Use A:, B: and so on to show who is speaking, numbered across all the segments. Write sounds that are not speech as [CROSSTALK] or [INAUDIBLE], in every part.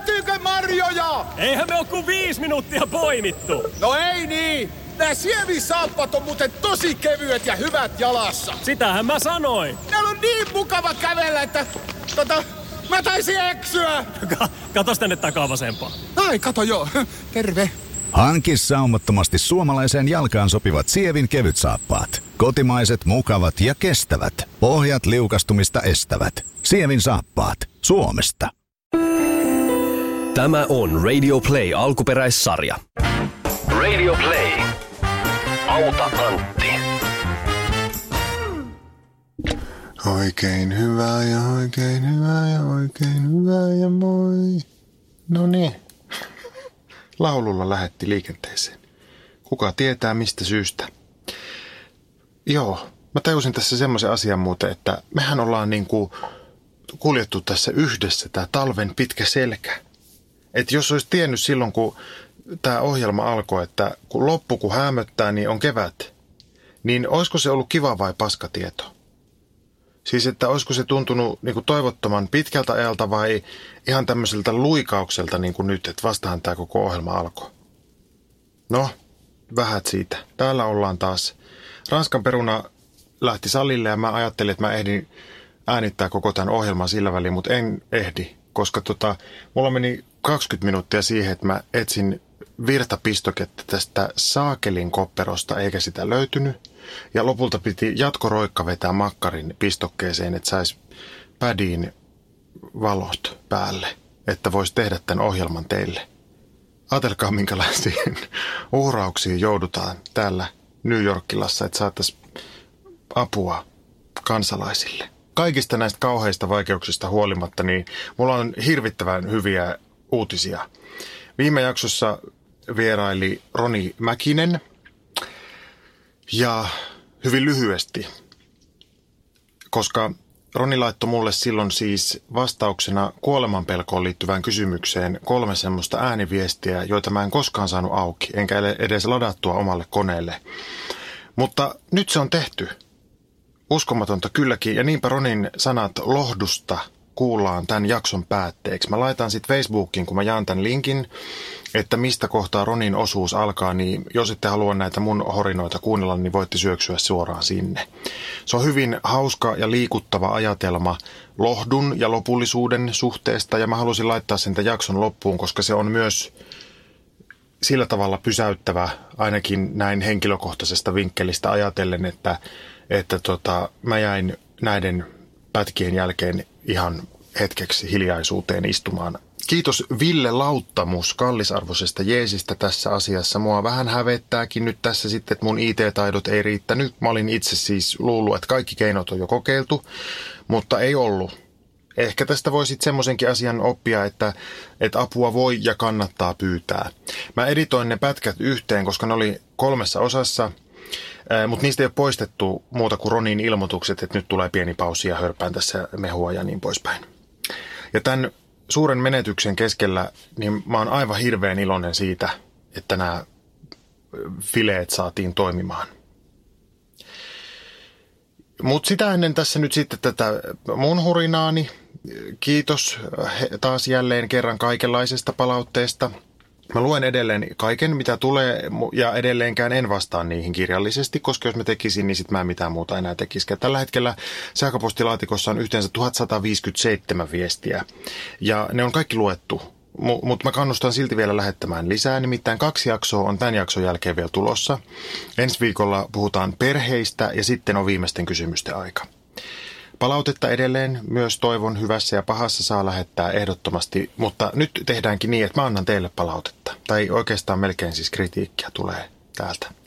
A: Löytyykö marjoja?
B: Eihän me oo kuin viisi minuuttia poimittu.
A: No ei niin. Nämä sievisaappat on muuten tosi kevyet ja hyvät jalassa.
B: Sitähän mä sanoin.
A: Täällä on niin mukava kävellä, että tota, mä taisin eksyä.
B: Katos tänne takaa vasempaan.
A: Ai, kato joo. Terve.
C: Hanki saumattomasti suomalaiseen jalkaan sopivat sievin kevyt saappaat. Kotimaiset, mukavat ja kestävät. Pohjat liukastumista estävät. Sievin saappaat. Suomesta.
D: Tämä on Radio Play alkuperäissarja. Radio Play. Auta Antti.
E: Oikein hyvää ja oikein hyvää ja oikein hyvää ja moi. No niin. Laululla lähetti liikenteeseen. Kuka tietää mistä syystä? Joo, mä tajusin tässä semmoisen asian muuten, että mehän ollaan niinku kuljettu tässä yhdessä tämä talven pitkä selkä. Että jos olisi tiennyt silloin, kun tämä ohjelma alkoi, että kun loppu kun hämöttää, niin on kevät, niin olisiko se ollut kiva vai paskatieto? Siis, että olisiko se tuntunut niin kuin toivottoman pitkältä ajalta vai ihan tämmöiseltä luikaukselta niin kuin nyt, että vastahan tämä koko ohjelma alkoi. No, vähät siitä. Täällä ollaan taas. Ranskan peruna lähti salille ja mä ajattelin, että mä ehdin äänittää koko tämän ohjelman sillä väliin, mutta en ehdi, koska tota, mulla meni 20 minuuttia siihen, että mä etsin virtapistoketta tästä saakelin kopperosta, eikä sitä löytynyt. Ja lopulta piti jatkoroikka vetää makkarin pistokkeeseen, että saisi pädiin valot päälle, että voisi tehdä tämän ohjelman teille. Ajatelkaa, minkälaisiin [LAUGHS] uhrauksiin joudutaan täällä New Yorkilassa, että saataisiin apua kansalaisille. Kaikista näistä kauheista vaikeuksista huolimatta, niin mulla on hirvittävän hyviä uutisia. Viime jaksossa vieraili Roni Mäkinen ja hyvin lyhyesti, koska Roni laittoi mulle silloin siis vastauksena kuolemanpelkoon liittyvään kysymykseen kolme semmoista ääniviestiä, joita mä en koskaan saanut auki, enkä edes ladattua omalle koneelle. Mutta nyt se on tehty. Uskomatonta kylläkin, ja niinpä Ronin sanat lohdusta kuullaan tämän jakson päätteeksi. Mä laitan sitten Facebookiin, kun mä jaan tämän linkin, että mistä kohtaa Ronin osuus alkaa, niin jos ette halua näitä mun horinoita kuunnella, niin voitte syöksyä suoraan sinne. Se on hyvin hauska ja liikuttava ajatelma lohdun ja lopullisuuden suhteesta, ja mä halusin laittaa sen tämän jakson loppuun, koska se on myös sillä tavalla pysäyttävä, ainakin näin henkilökohtaisesta vinkkelistä ajatellen, että, että tota, mä jäin näiden pätkien jälkeen ihan hetkeksi hiljaisuuteen istumaan. Kiitos Ville Lauttamus kallisarvoisesta jeesistä tässä asiassa. Mua vähän hävettääkin nyt tässä sitten, että mun IT-taidot ei riittänyt. Mä olin itse siis luullut, että kaikki keinot on jo kokeiltu, mutta ei ollut. Ehkä tästä voi sitten semmoisenkin asian oppia, että, että apua voi ja kannattaa pyytää. Mä editoin ne pätkät yhteen, koska ne oli kolmessa osassa – mutta niistä ei ole poistettu muuta kuin Ronin ilmoitukset, että nyt tulee pieni pausi ja hörpään tässä mehua ja niin poispäin. Ja tämän suuren menetyksen keskellä, niin mä oon aivan hirveän iloinen siitä, että nämä fileet saatiin toimimaan. Mutta sitä ennen tässä nyt sitten tätä mun hurinaani. Kiitos taas jälleen kerran kaikenlaisesta palautteesta – Mä luen edelleen kaiken, mitä tulee, ja edelleenkään en vastaa niihin kirjallisesti, koska jos mä tekisin, niin sit mä en mitään muuta enää tekisi. Tällä hetkellä sähköpostilaatikossa on yhteensä 1157 viestiä, ja ne on kaikki luettu. Mutta mä kannustan silti vielä lähettämään lisää, nimittäin kaksi jaksoa on tämän jakson jälkeen vielä tulossa. Ensi viikolla puhutaan perheistä, ja sitten on viimeisten kysymysten aika. Palautetta edelleen myös toivon hyvässä ja pahassa saa lähettää ehdottomasti, mutta nyt tehdäänkin niin, että mä annan teille palautetta. Tai oikeastaan melkein siis kritiikkiä tulee täältä.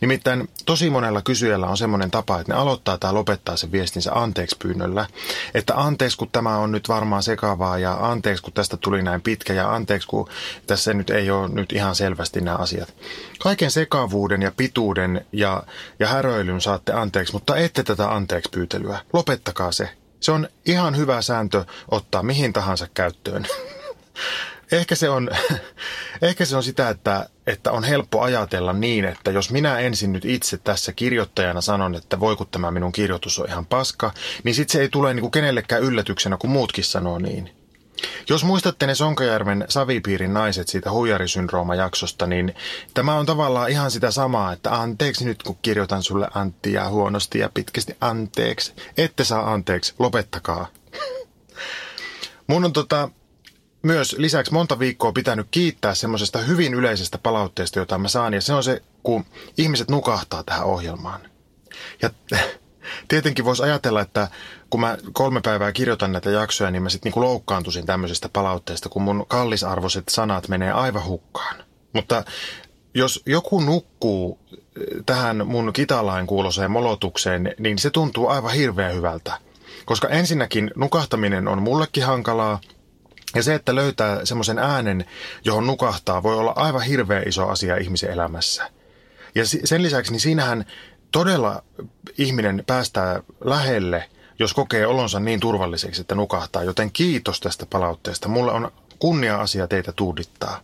E: Nimittäin tosi monella kysyjällä on semmoinen tapa, että ne aloittaa tai lopettaa sen viestinsä anteeksi pyynnöllä. Että anteeksi, kun tämä on nyt varmaan sekavaa ja anteeksi, kun tästä tuli näin pitkä ja anteeksi, kun tässä nyt ei ole nyt ihan selvästi nämä asiat. Kaiken sekavuuden ja pituuden ja, ja häröilyn saatte anteeksi, mutta ette tätä anteeksi pyytelyä. Lopettakaa se. Se on ihan hyvä sääntö ottaa mihin tahansa käyttöön. [LAUGHS] ehkä se on, [LAUGHS] ehkä se on sitä, että, että on helppo ajatella niin, että jos minä ensin nyt itse tässä kirjoittajana sanon, että voi kun tämä minun kirjoitus on ihan paska, niin sitten se ei tule niin kuin kenellekään yllätyksenä, kun muutkin sanoo niin. Jos muistatte ne Sonkajärven Savipiirin naiset siitä huijarisyndrooma-jaksosta, niin tämä on tavallaan ihan sitä samaa, että anteeksi nyt kun kirjoitan sulle Anttia huonosti ja pitkästi anteeksi. Ette saa anteeksi, lopettakaa. [LAUGHS] Mun on tota, myös lisäksi monta viikkoa pitänyt kiittää semmoisesta hyvin yleisestä palautteesta, jota mä saan, ja se on se, kun ihmiset nukahtaa tähän ohjelmaan. Ja [LAUGHS] tietenkin voisi ajatella, että kun mä kolme päivää kirjoitan näitä jaksoja, niin mä sitten niinku loukkaantuisin tämmöisestä palautteesta, kun mun kallisarvoiset sanat menee aivan hukkaan. Mutta jos joku nukkuu eh, tähän mun kitalain kuuloseen molotukseen, niin se tuntuu aivan hirveän hyvältä. Koska ensinnäkin nukahtaminen on mullekin hankalaa, ja se, että löytää semmoisen äänen, johon nukahtaa, voi olla aivan hirveän iso asia ihmisen elämässä. Ja sen lisäksi, niin siinähän todella ihminen päästää lähelle, jos kokee olonsa niin turvalliseksi, että nukahtaa. Joten kiitos tästä palautteesta. Mulle on kunnia-asia teitä tuudittaa.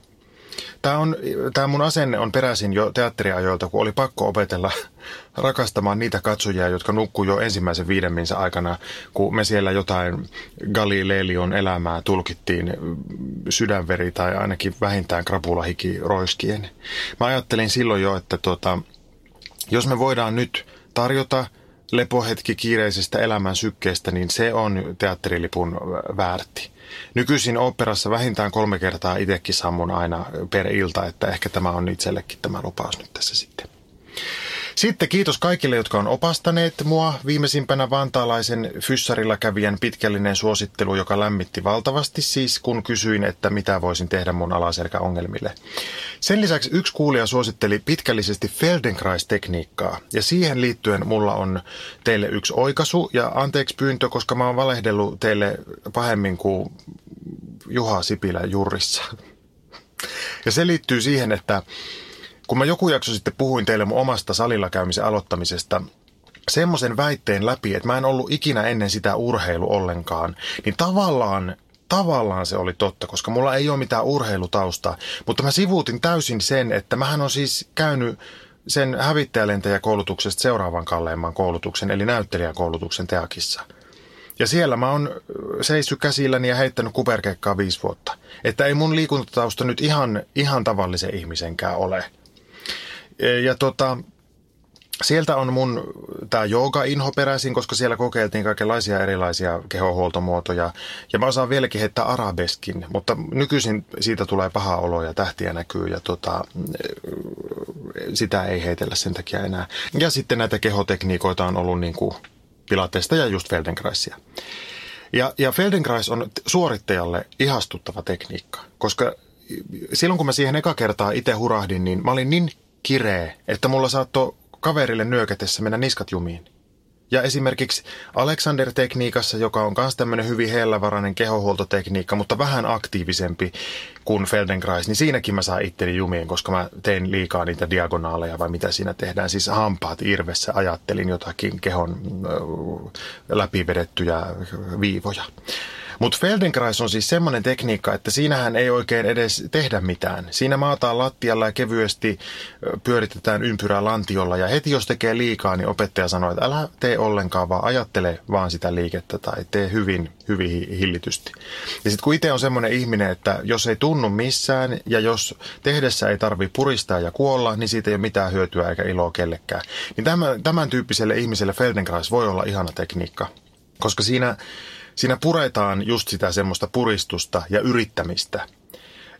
E: Tämä, on, tämä mun asenne on peräisin jo teatteriajoilta, kun oli pakko opetella [LAUGHS] rakastamaan niitä katsojia, jotka nukkuu jo ensimmäisen viidemminsä aikana, kun me siellä jotain Galileelion elämää tulkittiin sydänveri tai ainakin vähintään krapulahiki roiskien. Mä ajattelin silloin jo, että tota, jos me voidaan nyt tarjota lepohetki kiireisestä elämän sykkeestä, niin se on teatterilipun väärti. Nykyisin operassa vähintään kolme kertaa itsekin sammun aina per ilta, että ehkä tämä on itsellekin tämä lupaus nyt tässä sitten. Sitten kiitos kaikille, jotka on opastaneet mua. Viimeisimpänä vantaalaisen fyssarilla kävijän pitkällinen suosittelu, joka lämmitti valtavasti siis, kun kysyin, että mitä voisin tehdä mun alaselkäongelmille. Sen lisäksi yksi kuulija suositteli pitkällisesti Feldenkrais-tekniikkaa, ja siihen liittyen mulla on teille yksi oikaisu ja anteeksi pyyntö, koska mä oon valehdellut teille pahemmin kuin Juha Sipilä jurissa. Ja se liittyy siihen, että kun mä joku jakso sitten puhuin teille mun omasta salilla käymisen aloittamisesta, semmoisen väitteen läpi, että mä en ollut ikinä ennen sitä urheilu ollenkaan, niin tavallaan tavallaan se oli totta, koska mulla ei ole mitään urheilutausta, mutta mä sivuutin täysin sen, että mähän on siis käynyt sen hävittäjälentäjäkoulutuksesta seuraavan kalleimman koulutuksen, eli näyttelijäkoulutuksen teakissa. Ja siellä mä oon seissyt käsilläni ja heittänyt kuperkekkaa viisi vuotta. Että ei mun liikuntatausta nyt ihan, ihan tavallisen ihmisenkään ole. Ja tota, sieltä on mun tämä jooga-inho peräisin, koska siellä kokeiltiin kaikenlaisia erilaisia kehohuoltomuotoja. Ja mä osaan vieläkin heittää arabeskin, mutta nykyisin siitä tulee paha olo ja tähtiä näkyy ja tota, sitä ei heitellä sen takia enää. Ja sitten näitä kehotekniikoita on ollut niin kuin Pilatesta ja just Feldenkraisia. Ja, ja Feldenkrais on suorittajalle ihastuttava tekniikka, koska silloin kun mä siihen eka kertaa itse hurahdin, niin mä olin niin kireä, että mulla saattoi kaverille nyökätessä mennä niskat jumiin. Ja esimerkiksi Alexander-tekniikassa, joka on myös tämmöinen hyvin hellävarainen kehohuoltotekniikka, mutta vähän aktiivisempi kuin Feldenkrais, niin siinäkin mä saan itteni jumiin, koska mä tein liikaa niitä diagonaaleja vai mitä siinä tehdään. Siis hampaat irvessä ajattelin jotakin kehon läpivedettyjä viivoja. Mutta Feldenkrais on siis semmoinen tekniikka, että siinähän ei oikein edes tehdä mitään. Siinä maataan lattialla ja kevyesti pyöritetään ympyrää lantiolla ja heti jos tekee liikaa, niin opettaja sanoo, että älä tee ollenkaan, vaan ajattele vaan sitä liikettä tai tee hyvin, hyvin hillitysti. Ja sitten kun itse on semmoinen ihminen, että jos ei tunnu missään ja jos tehdessä ei tarvi puristaa ja kuolla, niin siitä ei ole mitään hyötyä eikä iloa kellekään. Niin tämän, tämän tyyppiselle ihmiselle Feldenkrais voi olla ihana tekniikka, koska siinä siinä puretaan just sitä semmoista puristusta ja yrittämistä.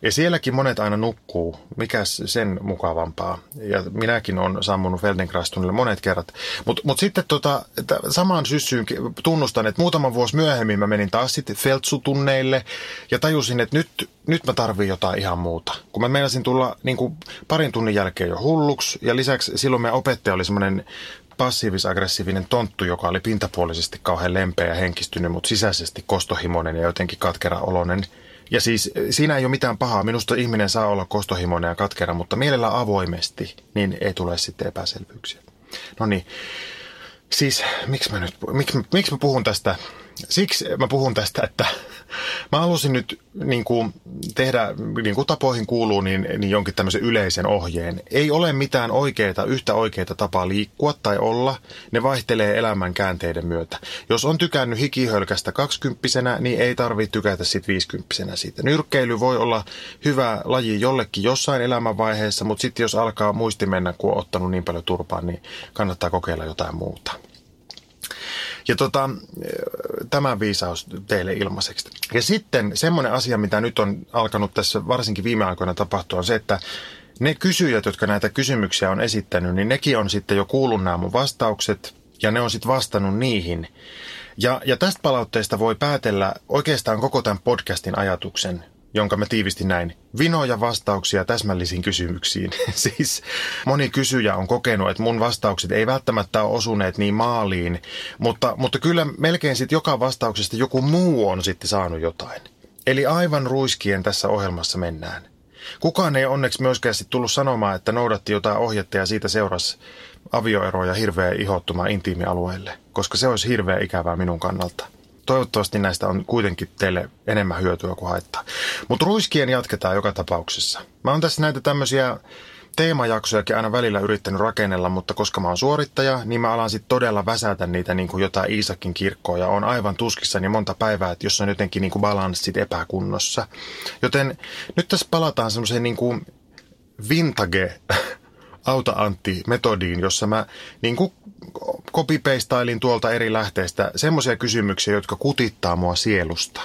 E: Ja sielläkin monet aina nukkuu. Mikäs sen mukavampaa? Ja minäkin olen sammunut Feldenkrastunille monet kerrat. Mutta mut sitten tota, samaan syssyyn tunnustan, että muutama vuosi myöhemmin mä menin taas sitten Feltsutunneille ja tajusin, että nyt, nyt mä tarvin jotain ihan muuta. Kun mä meinasin tulla niin kuin parin tunnin jälkeen jo hulluksi ja lisäksi silloin meidän opettaja oli semmoinen passiivis-aggressiivinen tonttu, joka oli pintapuolisesti kauhean lempeä ja henkistynyt, mutta sisäisesti kostohimoinen ja jotenkin katkera-oloinen. Ja siis eh, siinä ei ole mitään pahaa. Minusta ihminen saa olla kostohimoinen ja katkera, mutta mielellä avoimesti, niin ei tule sitten epäselvyyksiä. No niin, siis miksi mä nyt, miksi, miksi mä puhun tästä? Siksi mä puhun tästä, että Mä halusin nyt niin kuin, tehdä, niin kuin tapoihin kuuluu, niin, niin jonkin tämmöisen yleisen ohjeen. Ei ole mitään oikeita, yhtä oikeita tapaa liikkua tai olla. Ne vaihtelee elämän käänteiden myötä. Jos on tykännyt hikihölkästä kaksikymppisenä, niin ei tarvitse tykätä sit viisikymppisenä siitä. Nyrkkeily voi olla hyvä laji jollekin jossain elämänvaiheessa, mutta sitten jos alkaa muisti mennä, kun on ottanut niin paljon turpaa, niin kannattaa kokeilla jotain muuta. Ja tota, tämä viisaus teille ilmaiseksi. Ja sitten semmoinen asia, mitä nyt on alkanut tässä varsinkin viime aikoina tapahtua, on se, että ne kysyjät, jotka näitä kysymyksiä on esittänyt, niin nekin on sitten jo kuullut nämä mun vastaukset ja ne on sitten vastannut niihin. Ja, ja tästä palautteesta voi päätellä oikeastaan koko tämän podcastin ajatuksen jonka mä tiivistin näin. Vinoja vastauksia täsmällisiin kysymyksiin. [LAUGHS] siis moni kysyjä on kokenut, että mun vastaukset ei välttämättä ole osuneet niin maaliin, mutta, mutta kyllä melkein sitten joka vastauksesta joku muu on sitten saanut jotain. Eli aivan ruiskien tässä ohjelmassa mennään. Kukaan ei onneksi myöskään sitten tullut sanomaan, että noudatti jotain ohjetta ja siitä seurasi avioero ja hirveä ihottuma intiimialueelle, koska se olisi hirveä ikävää minun kannalta toivottavasti näistä on kuitenkin teille enemmän hyötyä kuin haittaa. Mutta ruiskien jatketaan joka tapauksessa. Mä oon tässä näitä tämmöisiä teemajaksojakin aina välillä yrittänyt rakennella, mutta koska mä oon suorittaja, niin mä alan sitten todella väsätä niitä niin kuin jotain Iisakin kirkkoa ja on aivan tuskissani monta päivää, että jos on jotenkin niin kuin balanssit epäkunnossa. Joten nyt tässä palataan semmoiseen niin kuin vintage auta Antti-metodiin, jossa mä niin kuin kopipeistailin tuolta eri lähteistä semmoisia kysymyksiä, jotka kutittaa mua sielusta.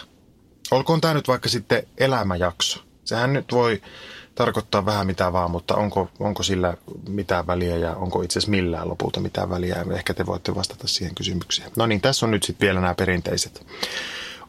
E: Olkoon tämä nyt vaikka sitten elämäjakso. Sehän nyt voi tarkoittaa vähän mitä vaan, mutta onko, onko sillä mitään väliä ja onko itse asiassa millään lopulta mitään väliä. Ehkä te voitte vastata siihen kysymykseen. No niin, tässä on nyt sitten vielä nämä perinteiset.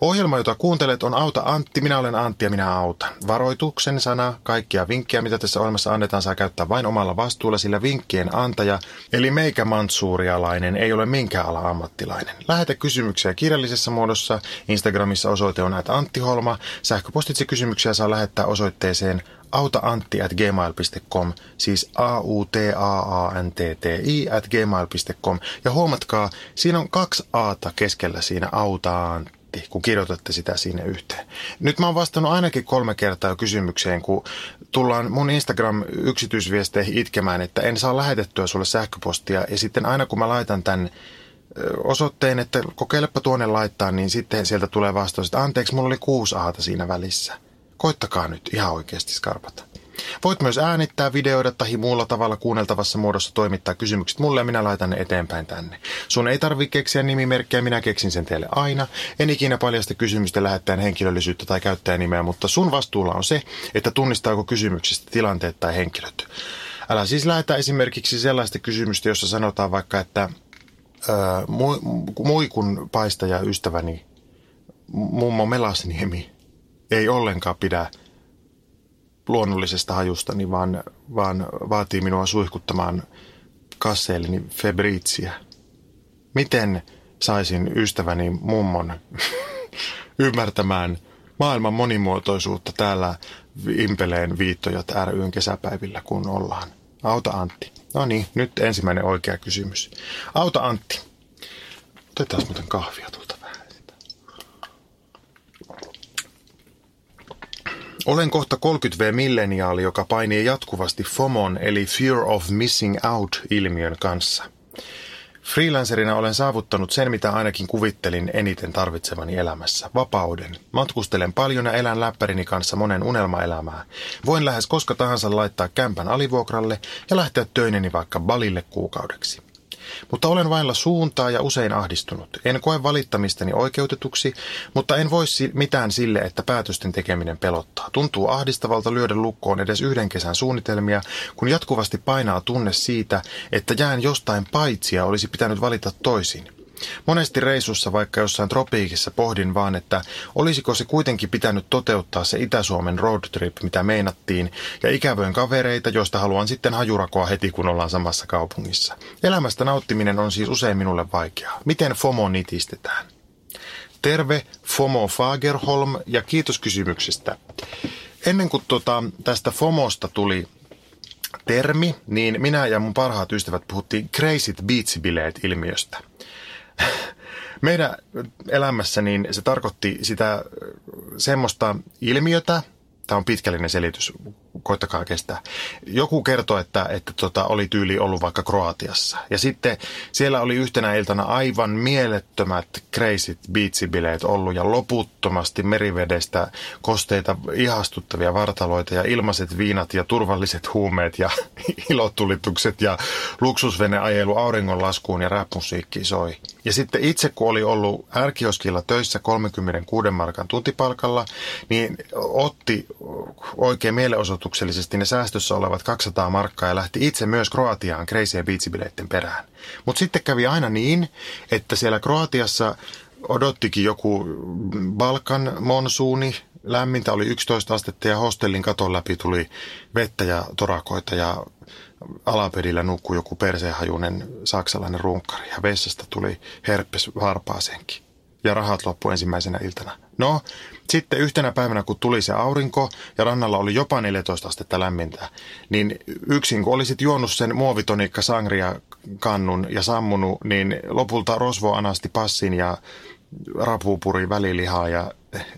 E: Ohjelma, jota kuuntelet, on Auta Antti. Minä olen Antti ja minä autan. Varoituksen sana, kaikkia vinkkejä, mitä tässä ohjelmassa annetaan, saa käyttää vain omalla vastuulla, sillä vinkkien antaja, eli meikä mantsuurialainen, ei ole minkään ala ammattilainen. Lähetä kysymyksiä kirjallisessa muodossa. Instagramissa osoite on Antti Holma. Sähköpostitse kysymyksiä saa lähettää osoitteeseen autaantti at gmail.com, siis a u t a a n t t i at gmail.com. Ja huomatkaa, siinä on kaksi aata keskellä siinä autaantti Antti, kun kirjoitatte sitä sinne yhteen. Nyt mä oon vastannut ainakin kolme kertaa kysymykseen, kun tullaan mun Instagram-yksityisviesteihin itkemään, että en saa lähetettyä sulle sähköpostia. Ja sitten aina kun mä laitan tämän osoitteen, että kokeilepa tuonne laittaa, niin sitten sieltä tulee vastaus, että anteeksi, mulla oli kuusi aata siinä välissä. Koittakaa nyt ihan oikeasti skarpata. Voit myös äänittää, videoida tai muulla tavalla kuunneltavassa muodossa toimittaa kysymykset mulle ja minä laitan ne eteenpäin tänne. Sun ei tarvi keksiä nimimerkkiä, minä keksin sen teille aina. En ikinä paljasta kysymystä lähettäen henkilöllisyyttä tai käyttäjänimeä, mutta sun vastuulla on se, että tunnistaako kysymyksistä tilanteet tai henkilöt. Älä siis lähetä esimerkiksi sellaista kysymystä, jossa sanotaan vaikka, että muikun paistaja ystäväni mummo Melasniemi ei ollenkaan pidä luonnollisesta hajustani, vaan, vaan vaatii minua suihkuttamaan kasseellini febriitsiä. Miten saisin ystäväni mummon [LAUGHS] ymmärtämään maailman monimuotoisuutta täällä Impeleen viittojat ryn kesäpäivillä, kun ollaan? Auta Antti. No niin, nyt ensimmäinen oikea kysymys. Auta Antti. Otetaan muuten kahvia tuolta. Olen kohta 30V-milleniaali, joka painii jatkuvasti FOMON eli Fear of Missing Out-ilmiön kanssa. Freelancerina olen saavuttanut sen, mitä ainakin kuvittelin eniten tarvitsevani elämässä, vapauden. Matkustelen paljon ja elän läppärini kanssa monen unelmaelämää. Voin lähes koska tahansa laittaa kämpän alivuokralle ja lähteä töineni vaikka balille kuukaudeksi. Mutta olen vailla suuntaa ja usein ahdistunut. En koe valittamistani oikeutetuksi, mutta en voi mitään sille, että päätösten tekeminen pelottaa. Tuntuu ahdistavalta lyödä lukkoon edes yhden kesän suunnitelmia, kun jatkuvasti painaa tunne siitä, että jään jostain paitsi ja olisi pitänyt valita toisin. Monesti reissussa, vaikka jossain tropiikissa, pohdin vaan, että olisiko se kuitenkin pitänyt toteuttaa se Itä-Suomen road trip, mitä meinattiin, ja ikävöin kavereita, joista haluan sitten hajurakoa heti, kun ollaan samassa kaupungissa. Elämästä nauttiminen on siis usein minulle vaikeaa. Miten FOMO nitistetään? Terve, FOMO Fagerholm, ja kiitos kysymyksestä. Ennen kuin tota, tästä FOMOsta tuli termi, niin minä ja mun parhaat ystävät puhuttiin Crazy Beach-bileet ilmiöstä. [LAUGHS] meidän elämässä niin se tarkoitti sitä semmoista ilmiötä, tämä on pitkällinen selitys, koittakaa kestää. Joku kertoi, että, että tota, oli tyyli ollut vaikka Kroatiassa. Ja sitten siellä oli yhtenä iltana aivan mielettömät crazy beatsibileet ollut ja loputtomasti merivedestä kosteita ihastuttavia vartaloita ja ilmaiset viinat ja turvalliset huumeet ja [LAUGHS] ilotulitukset ja luksusveneajelu auringonlaskuun ja rap-musiikki soi. Ja sitten itse kun oli ollut ärkioskilla töissä 36 markan tuntipalkalla, niin otti oikein mielenosoituksellisesti ne säästössä olevat 200 markkaa ja lähti itse myös Kroatiaan Crazy Beatsibileiden perään. Mutta sitten kävi aina niin, että siellä Kroatiassa odottikin joku Balkan monsuuni, lämmintä oli 11 astetta ja hostellin katon läpi tuli vettä ja torakoita ja alapedillä nukkui joku perseenhajunen saksalainen runkkari ja vessasta tuli herpes varpaasenkin. Ja rahat loppu ensimmäisenä iltana. No, sitten yhtenä päivänä, kun tuli se aurinko ja rannalla oli jopa 14 astetta lämmintä, niin yksin kun olisit juonut sen muovitonikka sangria kannun ja sammunut, niin lopulta rosvo anasti passin ja rapupuri välilihaa ja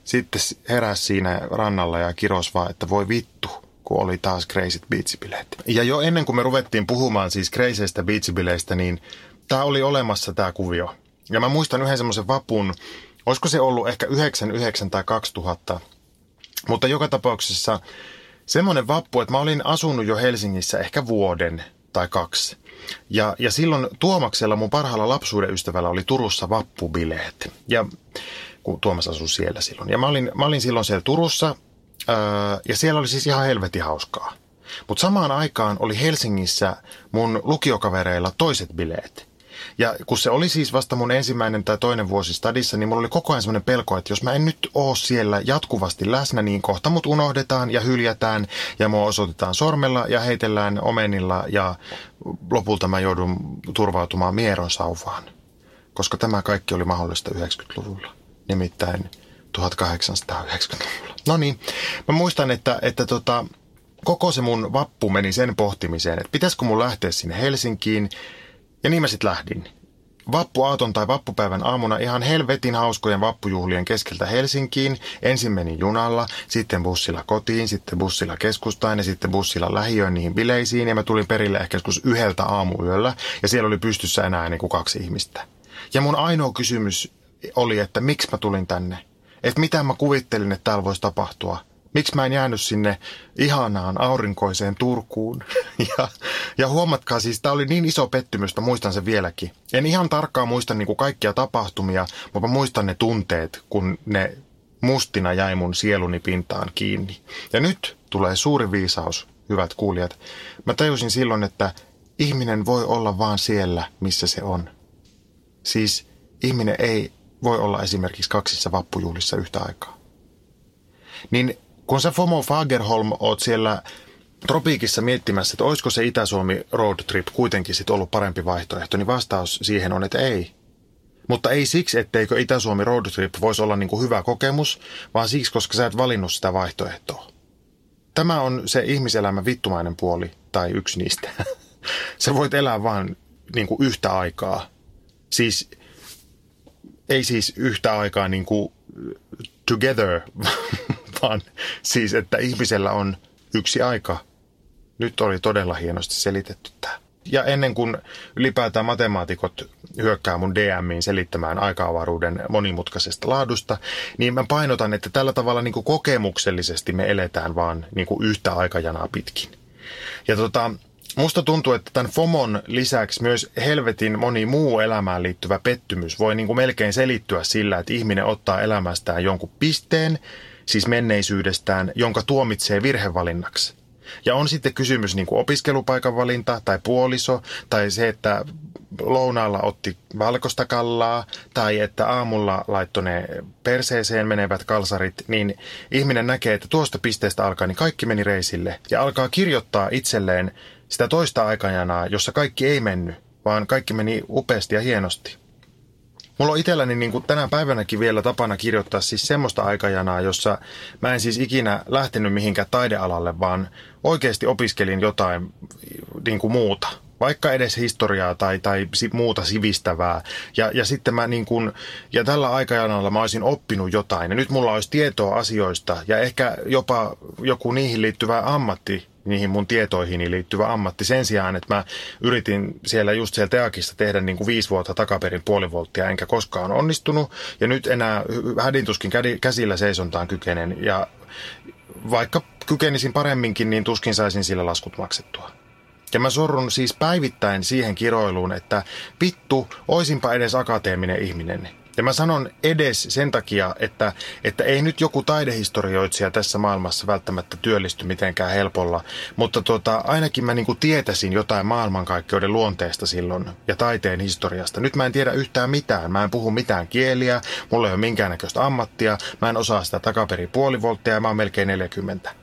E: sitten heräsi siinä rannalla ja kiros vaan, että voi vittu kun oli taas crazyt beatsibileet. Ja jo ennen kuin me ruvettiin puhumaan siis crazyistä beatsibileistä, niin tämä oli olemassa tämä kuvio. Ja mä muistan yhden semmoisen vapun, olisiko se ollut ehkä 99 tai 2000, mutta joka tapauksessa semmoinen vappu, että mä olin asunut jo Helsingissä ehkä vuoden tai kaksi. Ja, ja silloin Tuomaksella mun parhaalla lapsuuden ystävällä oli Turussa vappubileet. Ja kun Tuomas asui siellä silloin. Ja mä olin, mä olin silloin siellä Turussa Öö, ja siellä oli siis ihan helvetin hauskaa. Mutta samaan aikaan oli Helsingissä mun lukiokavereilla toiset bileet. Ja kun se oli siis vasta mun ensimmäinen tai toinen vuosi stadissa, niin mulla oli koko ajan semmoinen pelko, että jos mä en nyt oo siellä jatkuvasti läsnä, niin kohta mut unohdetaan ja hyljätään ja mua osoitetaan sormella ja heitellään omenilla ja lopulta mä joudun turvautumaan mieron sauvaan. Koska tämä kaikki oli mahdollista 90-luvulla. Nimittäin 1890-luvulla. No niin, mä muistan, että, että tota, koko se mun vappu meni sen pohtimiseen, että pitäisikö mun lähteä sinne Helsinkiin. Ja niin mä sitten lähdin. Vappuaaton tai vappupäivän aamuna ihan helvetin hauskojen vappujuhlien keskeltä Helsinkiin. Ensin menin junalla, sitten bussilla kotiin, sitten bussilla keskustaan ja sitten bussilla lähiöön niihin bileisiin. Ja mä tulin perille ehkä joskus yhdeltä aamuyöllä ja siellä oli pystyssä enää niin kuin kaksi ihmistä. Ja mun ainoa kysymys oli, että miksi mä tulin tänne että mitä mä kuvittelin, että täällä voisi tapahtua. Miksi mä en jäänyt sinne ihanaan aurinkoiseen Turkuun? [LAUGHS] Ja, ja huomatkaa siis, tämä oli niin iso pettymys, että muistan sen vieläkin. En ihan tarkkaan muista niin kuin kaikkia tapahtumia, mutta mä muistan ne tunteet, kun ne mustina jäi mun sieluni pintaan kiinni. Ja nyt tulee suuri viisaus, hyvät kuulijat. Mä tajusin silloin, että ihminen voi olla vaan siellä, missä se on. Siis ihminen ei voi olla esimerkiksi kaksissa vappujuhlissa yhtä aikaa. Niin kun sä Fomo Fagerholm oot siellä tropiikissa miettimässä, että olisiko se Itä-Suomi road trip kuitenkin sit ollut parempi vaihtoehto, niin vastaus siihen on, että ei. Mutta ei siksi, etteikö Itä-Suomi road trip voisi olla niin kuin hyvä kokemus, vaan siksi, koska sä et valinnut sitä vaihtoehtoa. Tämä on se ihmiselämän vittumainen puoli, tai yksi niistä. [LAUGHS] sä voit elää vain niin kuin yhtä aikaa. Siis ei siis yhtä aikaa niin kuin together, [LAUGHS] vaan siis, että ihmisellä on yksi aika. Nyt oli todella hienosti selitetty tämä. Ja ennen kuin ylipäätään matemaatikot hyökkää mun DMiin selittämään aika-avaruuden monimutkaisesta laadusta, niin mä painotan, että tällä tavalla niin kokemuksellisesti me eletään vaan niin yhtä aikajanaa pitkin. Ja tota, Musta tuntuu, että tämän FOMon lisäksi myös helvetin moni muu elämään liittyvä pettymys voi niin kuin melkein selittyä sillä, että ihminen ottaa elämästään jonkun pisteen, siis menneisyydestään, jonka tuomitsee virhevalinnaksi. Ja on sitten kysymys niin kuin opiskelupaikan valinta tai puoliso tai se, että lounaalla otti valkoista kallaa tai että aamulla laittoi ne perseeseen menevät kalsarit, niin ihminen näkee, että tuosta pisteestä alkaa, niin kaikki meni reisille ja alkaa kirjoittaa itselleen sitä toista aikajanaa, jossa kaikki ei mennyt, vaan kaikki meni upeasti ja hienosti. Mulla on itselläni niin kuin tänä päivänäkin vielä tapana kirjoittaa siis semmoista aikajanaa, jossa mä en siis ikinä lähtenyt mihinkään taidealalle, vaan oikeasti opiskelin jotain niin kuin muuta. vaikka edes historiaa tai, tai muuta sivistävää. Ja, ja sitten mä niin kuin, ja tällä aikajanalla mä olisin oppinut jotain ja nyt mulla olisi tietoa asioista ja ehkä jopa joku niihin liittyvä ammatti, niihin mun tietoihin liittyvä ammatti sen sijaan, että mä yritin siellä just siellä Teakissa tehdä niin kuin viisi vuotta takaperin puoli volttia, enkä koskaan onnistunut. Ja nyt enää hädintuskin käsillä seisontaan kykenen ja vaikka kykenisin paremminkin, niin tuskin saisin sillä laskut maksettua. Ja mä sorrun siis päivittäin siihen kiroiluun, että vittu, oisinpa edes akateeminen ihminen. Ja mä sanon edes sen takia, että, että ei nyt joku taidehistorioitsija tässä maailmassa välttämättä työllisty mitenkään helpolla, mutta tota, ainakin mä niinku tietäisin jotain maailmankaikkeuden luonteesta silloin ja taiteen historiasta. Nyt mä en tiedä yhtään mitään. Mä en puhu mitään kieliä, mulla ei ole minkäännäköistä ammattia, mä en osaa sitä takaperi puolivolttia ja mä oon melkein 40.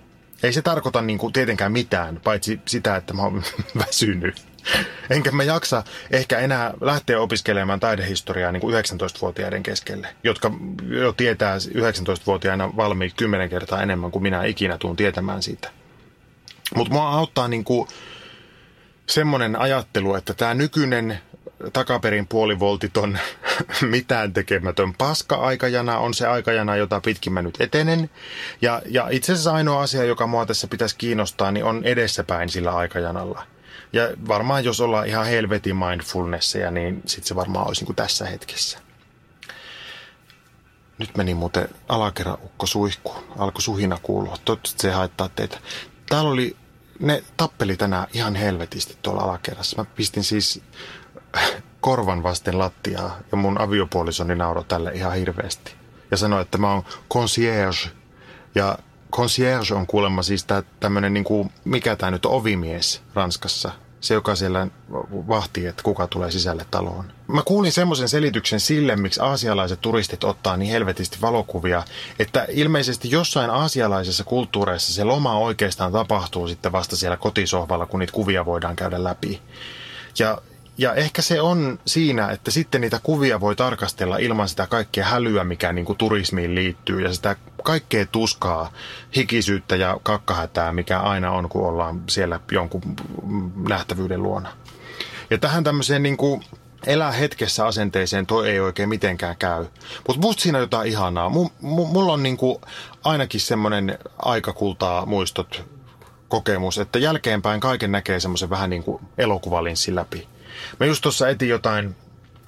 E: Ei se tarkoita niin kuin tietenkään mitään, paitsi sitä, että mä oon [LAUGHS] väsynyt. [LAUGHS] Enkä mä jaksa ehkä enää lähteä opiskelemaan taidehistoriaa niin kuin 19-vuotiaiden keskelle, jotka jo tietää 19-vuotiaana valmiit 10 kertaa enemmän kuin minä ikinä tuun tietämään siitä. Mutta mua auttaa niin kuin semmoinen ajattelu, että tämä nykyinen takaperin puolivoltiton [LAUGHS] mitään tekemätön paska-aikajana on se aikajana, jota pitkin mä nyt etenen. Ja, ja itse asiassa ainoa asia, joka mua tässä pitäisi kiinnostaa, niin on edessäpäin sillä aikajanalla. Ja varmaan jos ollaan ihan helvetin mindfulnessia, niin sitten se varmaan olisi niin kuin tässä hetkessä. Nyt meni muuten alakerran ukko suihku. Alkoi suhina kuulua. Toivottavasti se haittaa teitä. Täällä oli, ne tappeli tänään ihan helvetisti tuolla alakerrassa. Mä pistin siis korvan vasten lattiaa ja mun aviopuolisoni nauroi tälle ihan hirveästi. Ja sanoi, että mä oon concierge. Ja concierge on kuulemma siis tämmöinen, niin kuin, mikä tämä nyt ovimies Ranskassa. Se, joka siellä vahtii, että kuka tulee sisälle taloon. Mä kuulin semmoisen selityksen sille, miksi aasialaiset turistit ottaa niin helvetisti valokuvia, että ilmeisesti jossain aasialaisessa kulttuureissa se loma oikeastaan tapahtuu sitten vasta siellä kotisohvalla, kun niitä kuvia voidaan käydä läpi. Ja ja ehkä se on siinä, että sitten niitä kuvia voi tarkastella ilman sitä kaikkea hälyä, mikä niin kuin turismiin liittyy ja sitä kaikkea tuskaa, hikisyyttä ja kakkahätää, mikä aina on, kun ollaan siellä jonkun nähtävyyden luona. Ja tähän tämmöiseen niin kuin elää hetkessä asenteeseen toi ei oikein mitenkään käy. Mutta musta siinä on jotain ihanaa. M- mulla on niin kuin ainakin semmoinen aikakultaa muistot kokemus, että jälkeenpäin kaiken näkee semmoisen vähän niin kuin elokuvalinssin läpi. Mä just tuossa etin jotain,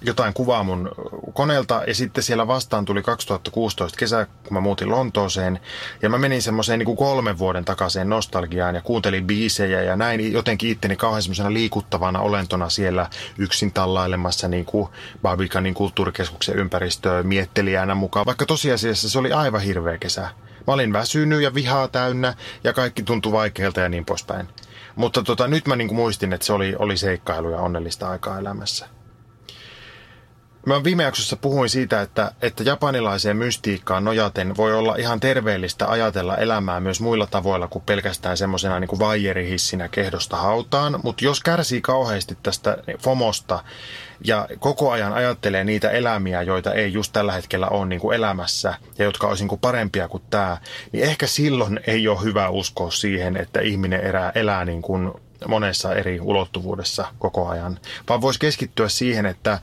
E: jotain kuvaa mun koneelta ja sitten siellä vastaan tuli 2016 kesä, kun mä muutin Lontooseen. Ja mä menin semmoiseen niin kuin kolmen vuoden takaisin nostalgiaan ja kuuntelin biisejä ja näin jotenkin itteni kauhean semmoisena liikuttavana olentona siellä yksin tallailemassa niin kuin Barbikanin kulttuurikeskuksen ympäristöä miettelijänä mukaan. Vaikka tosiasiassa se oli aivan hirveä kesä. Mä olin väsynyt ja vihaa täynnä ja kaikki tuntui vaikealta ja niin poispäin. Mutta tota, nyt mä niin muistin, että se oli, oli seikkailu ja onnellista aikaa elämässä. Mä viime jaksossa puhuin siitä, että, että japanilaiseen mystiikkaan nojaten voi olla ihan terveellistä ajatella elämää myös muilla tavoilla kuin pelkästään semmoisena niin vaijerihissinä kehdosta hautaan. Mutta jos kärsii kauheasti tästä FOMosta ja koko ajan ajattelee niitä elämiä, joita ei just tällä hetkellä ole niin kuin elämässä ja jotka olisi niin kuin parempia kuin tämä, niin ehkä silloin ei ole hyvä uskoa siihen, että ihminen elää, elää niin kuin monessa eri ulottuvuudessa koko ajan, vaan voisi keskittyä siihen, että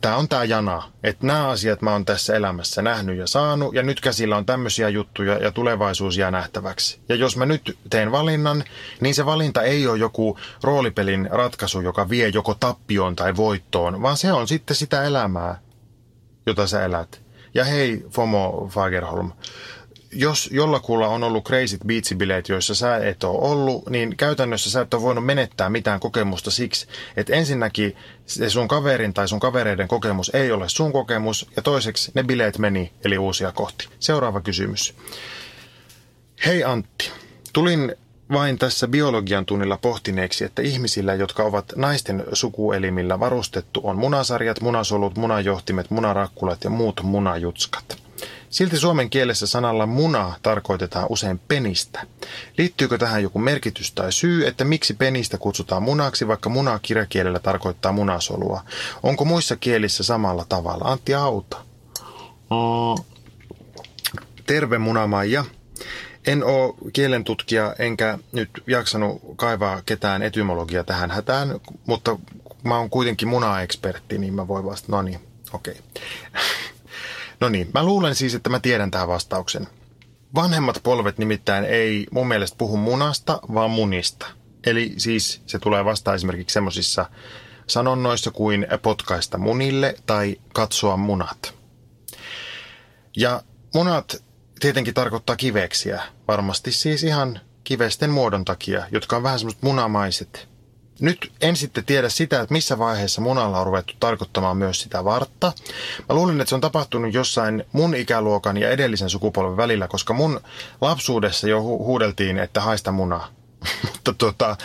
E: tämä on tämä jana, että nämä asiat mä oon tässä elämässä nähnyt ja saanut ja nyt käsillä on tämmöisiä juttuja ja tulevaisuus jää nähtäväksi. Ja jos mä nyt teen valinnan, niin se valinta ei ole joku roolipelin ratkaisu, joka vie joko tappioon tai voittoon, vaan se on sitten sitä elämää, jota sä elät. Ja hei Fomo Fagerholm, jos jollakulla on ollut crazy beatsibileet, joissa sä et ole ollut, niin käytännössä sä et ole voinut menettää mitään kokemusta siksi, että ensinnäkin se sun kaverin tai sun kavereiden kokemus ei ole sun kokemus, ja toiseksi ne bileet meni, eli uusia kohti. Seuraava kysymys. Hei Antti, tulin vain tässä biologian tunnilla pohtineeksi, että ihmisillä, jotka ovat naisten sukuelimillä varustettu, on munasarjat, munasolut, munajohtimet, munarakkulat ja muut munajutskat. Silti suomen kielessä sanalla muna tarkoitetaan usein penistä. Liittyykö tähän joku merkitys tai syy, että miksi penistä kutsutaan munaksi, vaikka muna kirjakielellä tarkoittaa munasolua? Onko muissa kielissä samalla tavalla? Antti Auta. Terve munamaija. En ole kielentutkija enkä nyt jaksanut kaivaa ketään etymologia tähän hätään, mutta mä oon kuitenkin muna-ekspertti, niin mä voin vastata, no niin, okei. Okay. No niin, mä luulen siis, että mä tiedän tähän vastauksen. Vanhemmat polvet nimittäin ei mun mielestä puhu munasta, vaan munista. Eli siis se tulee vasta esimerkiksi semmoisissa sanonnoissa kuin potkaista munille tai katsoa munat. Ja munat tietenkin tarkoittaa kiveksiä, varmasti siis ihan kivesten muodon takia, jotka on vähän semmoiset munamaiset. Nyt en sitten tiedä sitä, että missä vaiheessa munalla on ruvettu tarkoittamaan myös sitä vartta. Mä luulen, että se on tapahtunut jossain mun ikäluokan ja edellisen sukupolven välillä, koska mun lapsuudessa jo hu- huudeltiin, että haista munaa. [LAUGHS] Mutta tota,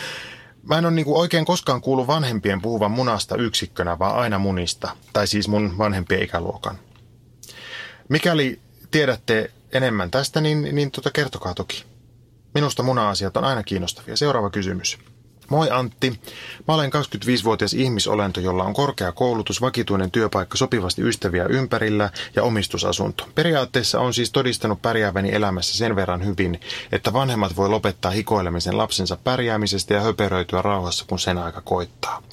E: mä en ole niinku oikein koskaan kuullut vanhempien puhuvan munasta yksikkönä, vaan aina munista. Tai siis mun vanhempien ikäluokan. Mikäli tiedätte enemmän tästä, niin, niin tota kertokaa toki. Minusta muna-asiat on aina kiinnostavia. Seuraava kysymys. Moi Antti. Mä olen 25-vuotias ihmisolento, jolla on korkea koulutus, vakituinen työpaikka, sopivasti ystäviä ympärillä ja omistusasunto. Periaatteessa on siis todistanut pärjääväni elämässä sen verran hyvin, että vanhemmat voi lopettaa hikoilemisen lapsensa pärjäämisestä ja höperöityä rauhassa, kun sen aika koittaa.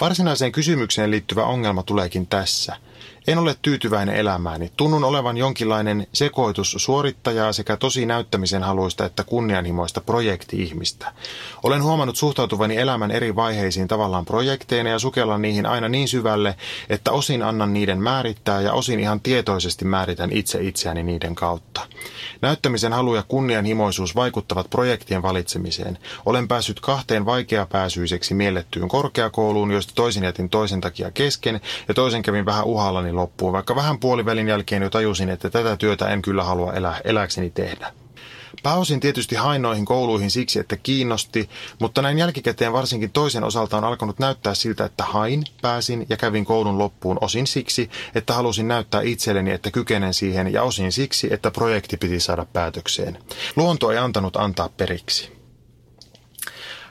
E: Varsinaiseen kysymykseen liittyvä ongelma tuleekin tässä – en ole tyytyväinen elämääni. Tunnun olevan jonkinlainen sekoitus suorittajaa sekä tosi näyttämisen haluista että kunnianhimoista projekti-ihmistä. Olen huomannut suhtautuvani elämän eri vaiheisiin tavallaan projekteina ja sukella niihin aina niin syvälle, että osin annan niiden määrittää ja osin ihan tietoisesti määritän itse itseäni niiden kautta. Näyttämisen halu ja kunnianhimoisuus vaikuttavat projektien valitsemiseen. Olen päässyt kahteen vaikeapääsyiseksi miellettyyn korkeakouluun, joista toisen jätin toisen takia kesken ja toisen kävin vähän uhallani loppuun, vaikka vähän puolivälin jälkeen jo tajusin, että tätä työtä en kyllä halua elää, eläkseni tehdä. Pääosin tietysti hain noihin kouluihin siksi, että kiinnosti, mutta näin jälkikäteen varsinkin toisen osalta on alkanut näyttää siltä, että hain, pääsin ja kävin koulun loppuun osin siksi, että halusin näyttää itselleni, että kykenen siihen ja osin siksi, että projekti piti saada päätökseen. Luonto ei antanut antaa periksi.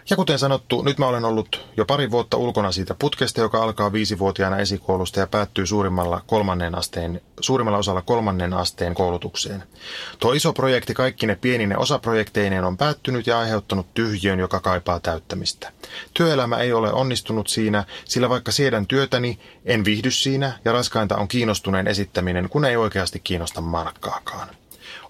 E: Ja kuten sanottu, nyt mä olen ollut jo pari vuotta ulkona siitä putkesta, joka alkaa viisivuotiaana esikoulusta ja päättyy suurimmalla, kolmannen asteen, suurimmalla osalla kolmannen asteen koulutukseen. Tuo iso projekti kaikkine pienine osaprojekteineen on päättynyt ja aiheuttanut tyhjiön, joka kaipaa täyttämistä. Työelämä ei ole onnistunut siinä, sillä vaikka siedän työtäni, en viihdy siinä ja raskainta on kiinnostuneen esittäminen, kun ei oikeasti kiinnosta markkaakaan.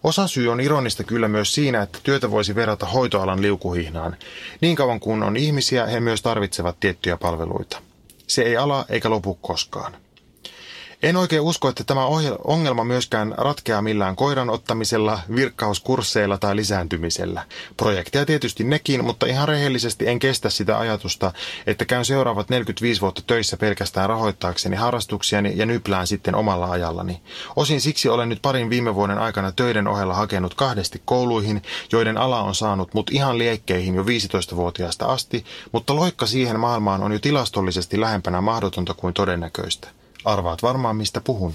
E: Osa syy on ironista kyllä myös siinä, että työtä voisi verrata hoitoalan liukuhihnaan. Niin kauan kuin on ihmisiä, he myös tarvitsevat tiettyjä palveluita. Se ei ala eikä lopu koskaan. En oikein usko, että tämä ongelma myöskään ratkeaa millään koiran ottamisella, virkkauskursseilla tai lisääntymisellä. Projekteja tietysti nekin, mutta ihan rehellisesti en kestä sitä ajatusta, että käyn seuraavat 45 vuotta töissä pelkästään rahoittaakseni harrastuksiani ja nyplään sitten omalla ajallani. Osin siksi olen nyt parin viime vuoden aikana töiden ohella hakenut kahdesti kouluihin, joiden ala on saanut mut ihan liekkeihin jo 15-vuotiaasta asti, mutta loikka siihen maailmaan on jo tilastollisesti lähempänä mahdotonta kuin todennäköistä. Arvaat varmaan, mistä puhun.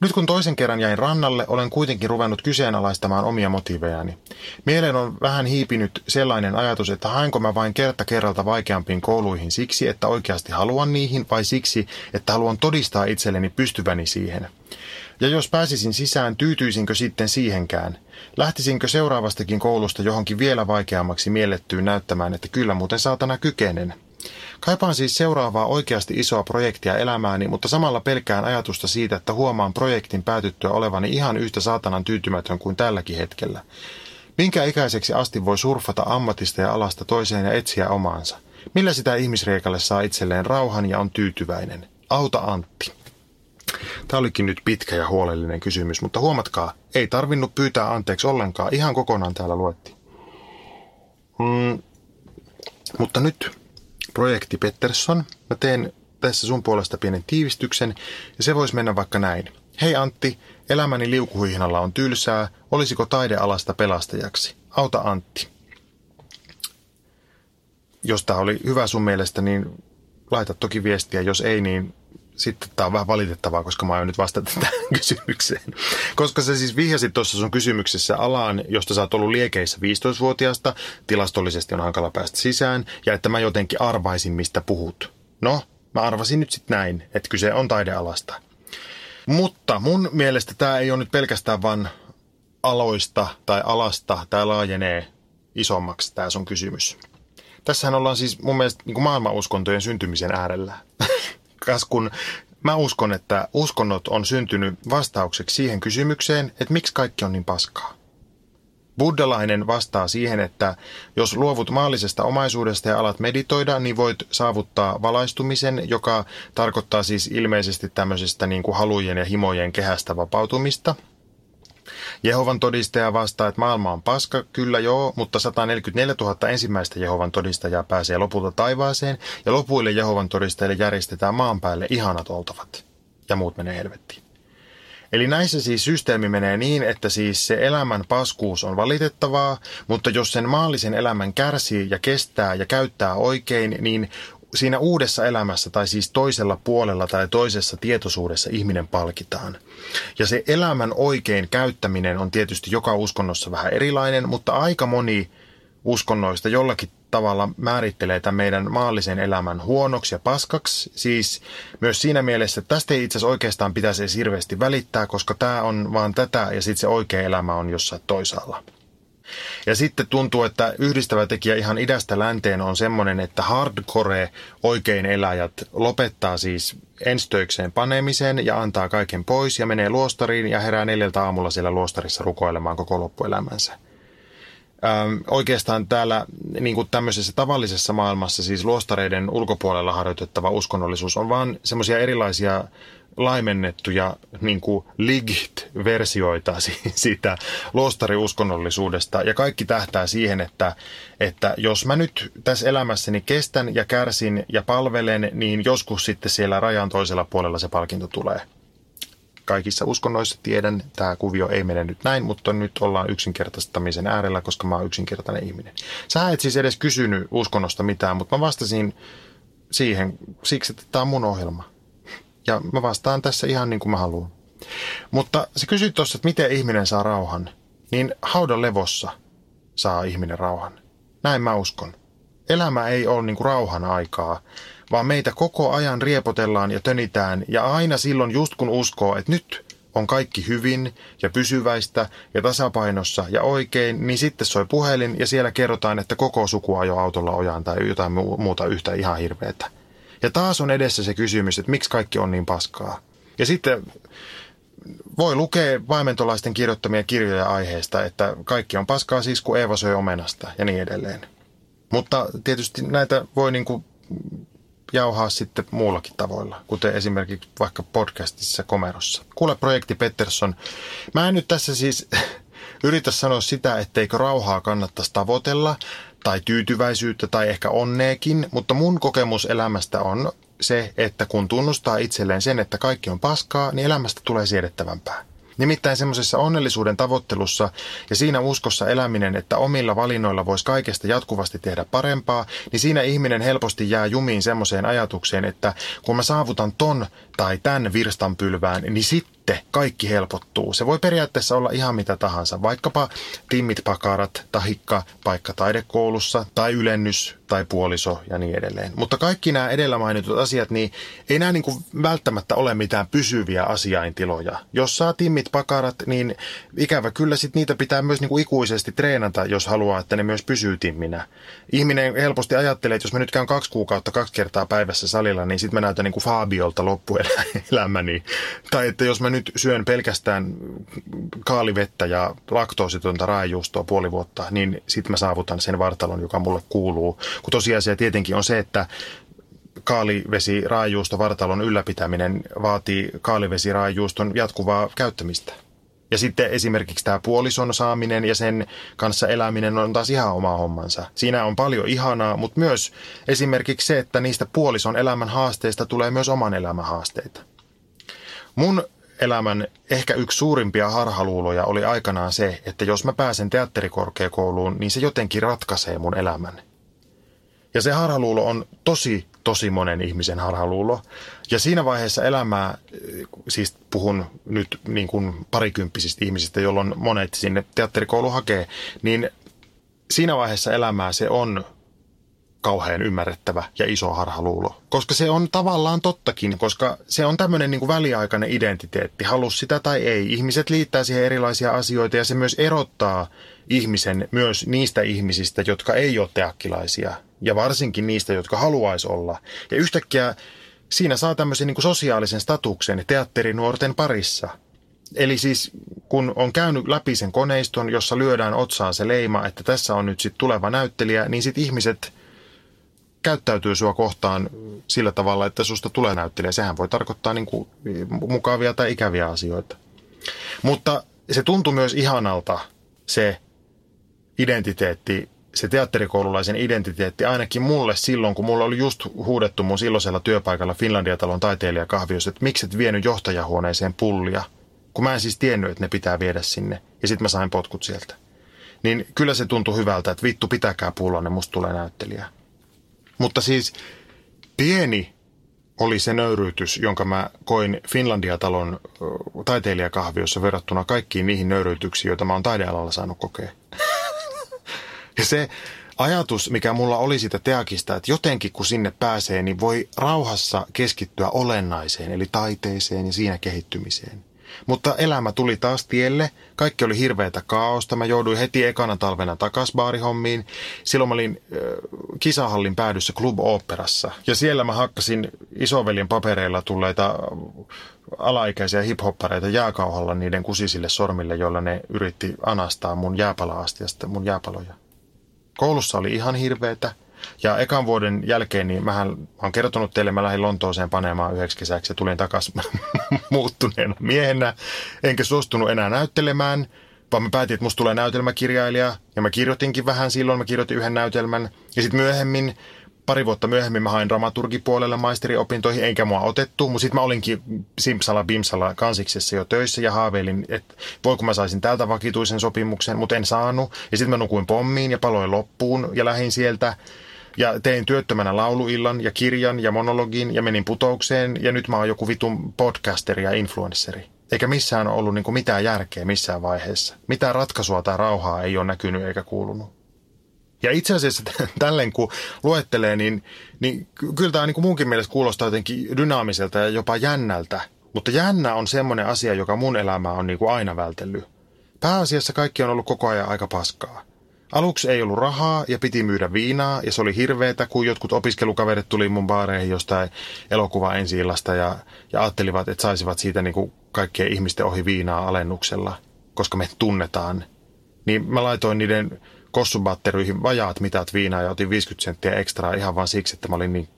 E: Nyt kun toisen kerran jäin rannalle, olen kuitenkin ruvennut kyseenalaistamaan omia motiivejani. Mieleen on vähän hiipinyt sellainen ajatus, että haenko mä vain kerta kerralta vaikeampiin kouluihin siksi, että oikeasti haluan niihin, vai siksi, että haluan todistaa itselleni pystyväni siihen. Ja jos pääsisin sisään, tyytyisinkö sitten siihenkään? Lähtisinkö seuraavastakin koulusta johonkin vielä vaikeammaksi miellettyyn näyttämään, että kyllä muuten saatana kykenen? Kaipaan siis seuraavaa oikeasti isoa projektia elämääni, mutta samalla pelkään ajatusta siitä, että huomaan projektin päätyttyä olevani ihan yhtä saatanan tyytymätön kuin tälläkin hetkellä. Minkä ikäiseksi asti voi surfata ammatista ja alasta toiseen ja etsiä omaansa? Millä sitä ihmisreikalle saa itselleen rauhan ja on tyytyväinen? Auta Antti. Tämä olikin nyt pitkä ja huolellinen kysymys, mutta huomatkaa, ei tarvinnut pyytää anteeksi ollenkaan, ihan kokonaan täällä luettiin. Hmm, mutta nyt projekti Pettersson. Mä teen tässä sun puolesta pienen tiivistyksen ja se voisi mennä vaikka näin. Hei Antti, elämäni liukuhihnalla on tylsää. Olisiko taidealasta pelastajaksi? Auta Antti. Jos tämä oli hyvä sun mielestä, niin laita toki viestiä. Jos ei, niin sitten tämä on vähän valitettavaa, koska mä aion nyt vastata [LAUGHS] tähän kysymykseen. Koska sä siis vihjasit tuossa sun kysymyksessä alaan, josta sä oot ollut liekeissä 15-vuotiaasta, tilastollisesti on hankala päästä sisään, ja että mä jotenkin arvaisin, mistä puhut. No, mä arvasin nyt sitten näin, että kyse on taidealasta. Mutta mun mielestä tämä ei ole nyt pelkästään vain aloista tai alasta tämä laajenee isommaksi tämä sun kysymys. Tässähän ollaan siis mun mielestä niin maailmanuskontojen syntymisen äärellä. [LAUGHS] Kas kun mä uskon, että uskonnot on syntynyt vastaukseksi siihen kysymykseen, että miksi kaikki on niin paskaa. Buddhalainen vastaa siihen, että jos luovut maallisesta omaisuudesta ja alat meditoida, niin voit saavuttaa valaistumisen, joka tarkoittaa siis ilmeisesti tämmöisestä niin kuin halujen ja himojen kehästä vapautumista – Jehovan todistaja vastaa, että maailma on paska, kyllä joo, mutta 144 000 ensimmäistä Jehovan todistajaa pääsee lopulta taivaaseen, ja lopuille Jehovan todistajille järjestetään maan päälle ihanat oltavat, ja muut menee helvettiin. Eli näissä siis systeemi menee niin, että siis se elämän paskuus on valitettavaa, mutta jos sen maallisen elämän kärsii ja kestää ja käyttää oikein, niin siinä uudessa elämässä tai siis toisella puolella tai toisessa tietoisuudessa ihminen palkitaan. Ja se elämän oikein käyttäminen on tietysti joka uskonnossa vähän erilainen, mutta aika moni uskonnoista jollakin tavalla määrittelee tämän meidän maallisen elämän huonoksi ja paskaksi. Siis myös siinä mielessä, että tästä ei itse asiassa oikeastaan pitäisi edes hirveästi välittää, koska tämä on vaan tätä ja sitten se oikea elämä on jossain toisaalla. Ja sitten tuntuu, että yhdistävä tekijä ihan idästä länteen on semmoinen, että hardcore oikein eläjät lopettaa siis enstöikseen panemisen ja antaa kaiken pois ja menee luostariin ja herää neljältä aamulla siellä luostarissa rukoilemaan koko loppuelämänsä. Ähm, oikeastaan täällä niin kuin tämmöisessä tavallisessa maailmassa, siis luostareiden ulkopuolella harjoitettava uskonnollisuus on vaan semmoisia erilaisia laimennettuja niin ligit-versioita [LAUGHS] siitä luostariuskonnollisuudesta. Ja kaikki tähtää siihen, että, että jos mä nyt tässä elämässäni kestän ja kärsin ja palvelen, niin joskus sitten siellä rajan toisella puolella se palkinto tulee. Kaikissa uskonnoissa tiedän, tämä kuvio ei mene nyt näin, mutta nyt ollaan yksinkertaistamisen äärellä, koska mä oon yksinkertainen ihminen. Sä et siis edes kysynyt uskonnosta mitään, mutta mä vastasin siihen siksi, että tämä on mun ohjelma ja mä vastaan tässä ihan niin kuin mä haluan. Mutta se kysyt tuossa, että miten ihminen saa rauhan. Niin haudan levossa saa ihminen rauhan. Näin mä uskon. Elämä ei ole niin kuin rauhan aikaa, vaan meitä koko ajan riepotellaan ja tönitään ja aina silloin just kun uskoo, että nyt on kaikki hyvin ja pysyväistä ja tasapainossa ja oikein, niin sitten soi puhelin ja siellä kerrotaan, että koko suku ajoi autolla ojaan tai jotain muuta yhtä ihan hirveätä. Ja taas on edessä se kysymys, että miksi kaikki on niin paskaa. Ja sitten voi lukea vaimentolaisten kirjoittamia kirjoja aiheesta, että kaikki on paskaa siis, kun Eeva söi omenasta ja niin edelleen. Mutta tietysti näitä voi niin kuin jauhaa sitten muullakin tavoilla, kuten esimerkiksi vaikka podcastissa Komerossa. Kuule projekti Pettersson. Mä en nyt tässä siis [LAUGHS] yritä sanoa sitä, etteikö rauhaa kannattaisi tavoitella, tai tyytyväisyyttä tai ehkä onneekin, mutta mun kokemus elämästä on se, että kun tunnustaa itselleen sen, että kaikki on paskaa, niin elämästä tulee siedettävämpää. Nimittäin semmoisessa onnellisuuden tavoittelussa ja siinä uskossa eläminen, että omilla valinnoilla voisi kaikesta jatkuvasti tehdä parempaa, niin siinä ihminen helposti jää jumiin semmoiseen ajatukseen, että kun mä saavutan ton tai tämän virstanpylvään, niin sitten sitten kaikki helpottuu. Se voi periaatteessa olla ihan mitä tahansa, vaikkapa timmit pakarat, tahikka, paikka taidekoulussa tai ylennys tai puoliso ja niin edelleen. Mutta kaikki nämä edellä mainitut asiat, niin ei nämä niin kuin välttämättä ole mitään pysyviä asiaintiloja. Jos saa timmit pakarat, niin ikävä kyllä sit niitä pitää myös niin kuin ikuisesti treenata, jos haluaa, että ne myös pysyy timminä. Ihminen helposti ajattelee, että jos mä nyt käyn kaksi kuukautta kaksi kertaa päivässä salilla, niin sitten mä näytän niin kuin Fabiolta loppuelämäni. [LAUGHS] Tai että jos mä nyt syön pelkästään kaalivettä ja laktoositonta raajuustoa puoli vuotta, niin sitten mä saavutan sen vartalon, joka mulle kuuluu. Kun tosiasia tietenkin on se, että kaalivesi raajuusto vartalon ylläpitäminen vaatii kaalivesi raajuuston jatkuvaa käyttämistä. Ja sitten esimerkiksi tämä puolison saaminen ja sen kanssa eläminen on taas ihan oma hommansa. Siinä on paljon ihanaa, mutta myös esimerkiksi se, että niistä puolison elämän haasteista tulee myös oman elämän haasteita. Mun elämän ehkä yksi suurimpia harhaluuloja oli aikanaan se, että jos mä pääsen teatterikorkeakouluun, niin se jotenkin ratkaisee mun elämän. Ja se harhaluulo on tosi, tosi monen ihmisen harhaluulo. Ja siinä vaiheessa elämää, siis puhun nyt niin kuin parikymppisistä ihmisistä, jolloin monet sinne teatterikoulu hakee, niin siinä vaiheessa elämää se on kauhean ymmärrettävä ja iso harhaluulo. Koska se on tavallaan tottakin, koska se on tämmöinen niin kuin väliaikainen identiteetti, halus sitä tai ei. Ihmiset liittää siihen erilaisia asioita ja se myös erottaa ihmisen myös niistä ihmisistä, jotka ei ole teakkilaisia ja varsinkin niistä, jotka haluaisi olla. Ja yhtäkkiä siinä saa tämmöisen niin sosiaalisen statuksen teatterinuorten parissa. Eli siis kun on käynyt läpi sen koneiston, jossa lyödään otsaan se leima, että tässä on nyt sitten tuleva näyttelijä, niin sitten ihmiset käyttäytyy sua kohtaan sillä tavalla, että susta tulee näyttelijä. Sehän voi tarkoittaa niin kuin mukavia tai ikäviä asioita. Mutta se tuntui myös ihanalta se identiteetti, se teatterikoululaisen identiteetti ainakin mulle silloin, kun mulla oli just huudettu mun silloisella työpaikalla Finlandia-talon taiteilijakahviossa, että miksi et vienyt johtajahuoneeseen pullia, kun mä en siis tiennyt, että ne pitää viedä sinne. Ja sitten mä sain potkut sieltä. Niin kyllä se tuntui hyvältä, että vittu pitäkää pullonne, musta tulee näyttelijä. Mutta siis pieni oli se nöyryytys, jonka mä koin Finlandia-talon taiteilijakahviossa verrattuna kaikkiin niihin nöyryytyksiin, joita mä oon taidealalla saanut kokea. Ja se ajatus, mikä mulla oli siitä teakista, että jotenkin kun sinne pääsee, niin voi rauhassa keskittyä olennaiseen, eli taiteeseen ja siinä kehittymiseen. Mutta elämä tuli taas tielle. Kaikki oli hirveätä kaaosta. Mä jouduin heti ekana talvena takas baarihommiin. Silloin mä olin äh, kisahallin päädyssä Club Operassa. Ja siellä mä hakkasin isoveljen papereilla tulleita alaikäisiä hiphoppareita jääkauhalla niiden kusisille sormille, joilla ne yritti anastaa mun jääpala-astiasta mun jääpaloja. Koulussa oli ihan hirveetä. Ja ekan vuoden jälkeen, niin mähän olen kertonut teille, mä lähdin Lontooseen panemaan yhdeksi kesäksi ja tulin takaisin [LAUGHS] muuttuneena miehenä. Enkä suostunut enää näyttelemään, vaan mä päätin, että musta tulee näytelmäkirjailija. Ja mä kirjoitinkin vähän silloin, mä kirjoitin yhden näytelmän. Ja sitten myöhemmin, pari vuotta myöhemmin mä hain dramaturgipuolelle maisteriopintoihin, enkä mua otettu. Mutta sitten mä olinkin Simpsala Bimsala kansiksessa jo töissä ja haaveilin, että voiko mä saisin täältä vakituisen sopimuksen, mutta en saanut. Ja sitten mä nukuin pommiin ja paloin loppuun ja lähin sieltä. Ja tein työttömänä lauluillan ja kirjan ja monologin ja menin putoukseen ja nyt mä oon joku vitun podcasteri ja influensseri. Eikä missään ollut niin mitään järkeä missään vaiheessa. Mitään ratkaisua tai rauhaa ei ole näkynyt eikä kuulunut. Ja itse asiassa [LAUGHS] tälleen kun luettelee, niin, niin kyllä tämä niin munkin mielestä kuulostaa jotenkin dynaamiselta ja jopa jännältä. Mutta jännä on semmoinen asia, joka mun elämää on niin kuin aina vältellyt. Pääasiassa kaikki on ollut koko ajan aika paskaa. Aluksi ei ollut rahaa ja piti myydä viinaa ja se oli hirveetä, kun jotkut opiskelukaverit tuli mun baareihin jostain elokuva ensi ja, ja ajattelivat, että saisivat siitä niin kuin kaikkien ihmisten ohi viinaa alennuksella, koska me tunnetaan. Niin mä laitoin niiden kossubatteryihin vajaat mitat viinaa ja otin 50 senttiä ekstraa ihan vain siksi, että mä olin niin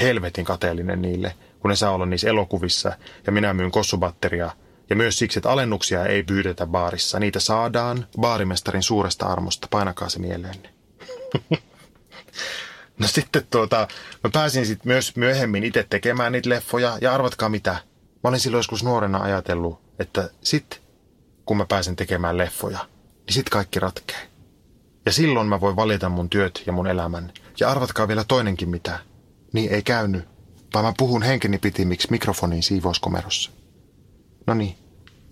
E: helvetin kateellinen niille, kun ne saa olla niissä elokuvissa ja minä myyn kossubatteria – ja myös siksi, että alennuksia ei pyydetä baarissa. Niitä saadaan baarimestarin suuresta armosta. Painakaa se mieleenne. [LAUGHS] no sitten tuota, mä pääsin sitten myös myöhemmin itse tekemään niitä leffoja. Ja arvatkaa mitä. Mä olin silloin joskus nuorena ajatellut, että sit kun mä pääsen tekemään leffoja, niin sit kaikki ratkee. Ja silloin mä voin valita mun työt ja mun elämän. Ja arvatkaa vielä toinenkin mitä. Niin ei käynyt, vaan mä puhun henkeni pitimiksi mikrofonin siivouskomerossa. No niin,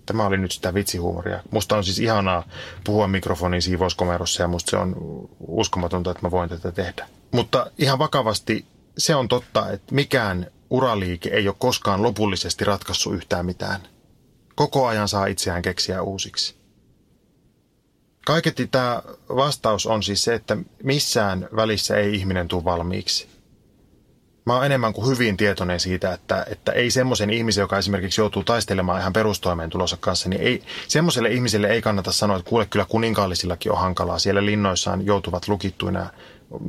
E: tämä oli nyt sitä vitsihuumoria. Musta on siis ihanaa puhua mikrofonin siivouskomerossa ja musta se on uskomatonta, että mä voin tätä tehdä. Mutta ihan vakavasti se on totta, että mikään uraliike ei ole koskaan lopullisesti ratkaissut yhtään mitään. Koko ajan saa itseään keksiä uusiksi. Kaiketti tämä vastaus on siis se, että missään välissä ei ihminen tule valmiiksi mä oon enemmän kuin hyvin tietoinen siitä, että, että ei semmoisen ihmisen, joka esimerkiksi joutuu taistelemaan ihan perustoimeentulonsa kanssa, niin ei, semmoiselle ihmiselle ei kannata sanoa, että kuule kyllä kuninkaallisillakin on hankalaa. Siellä linnoissaan joutuvat lukittuina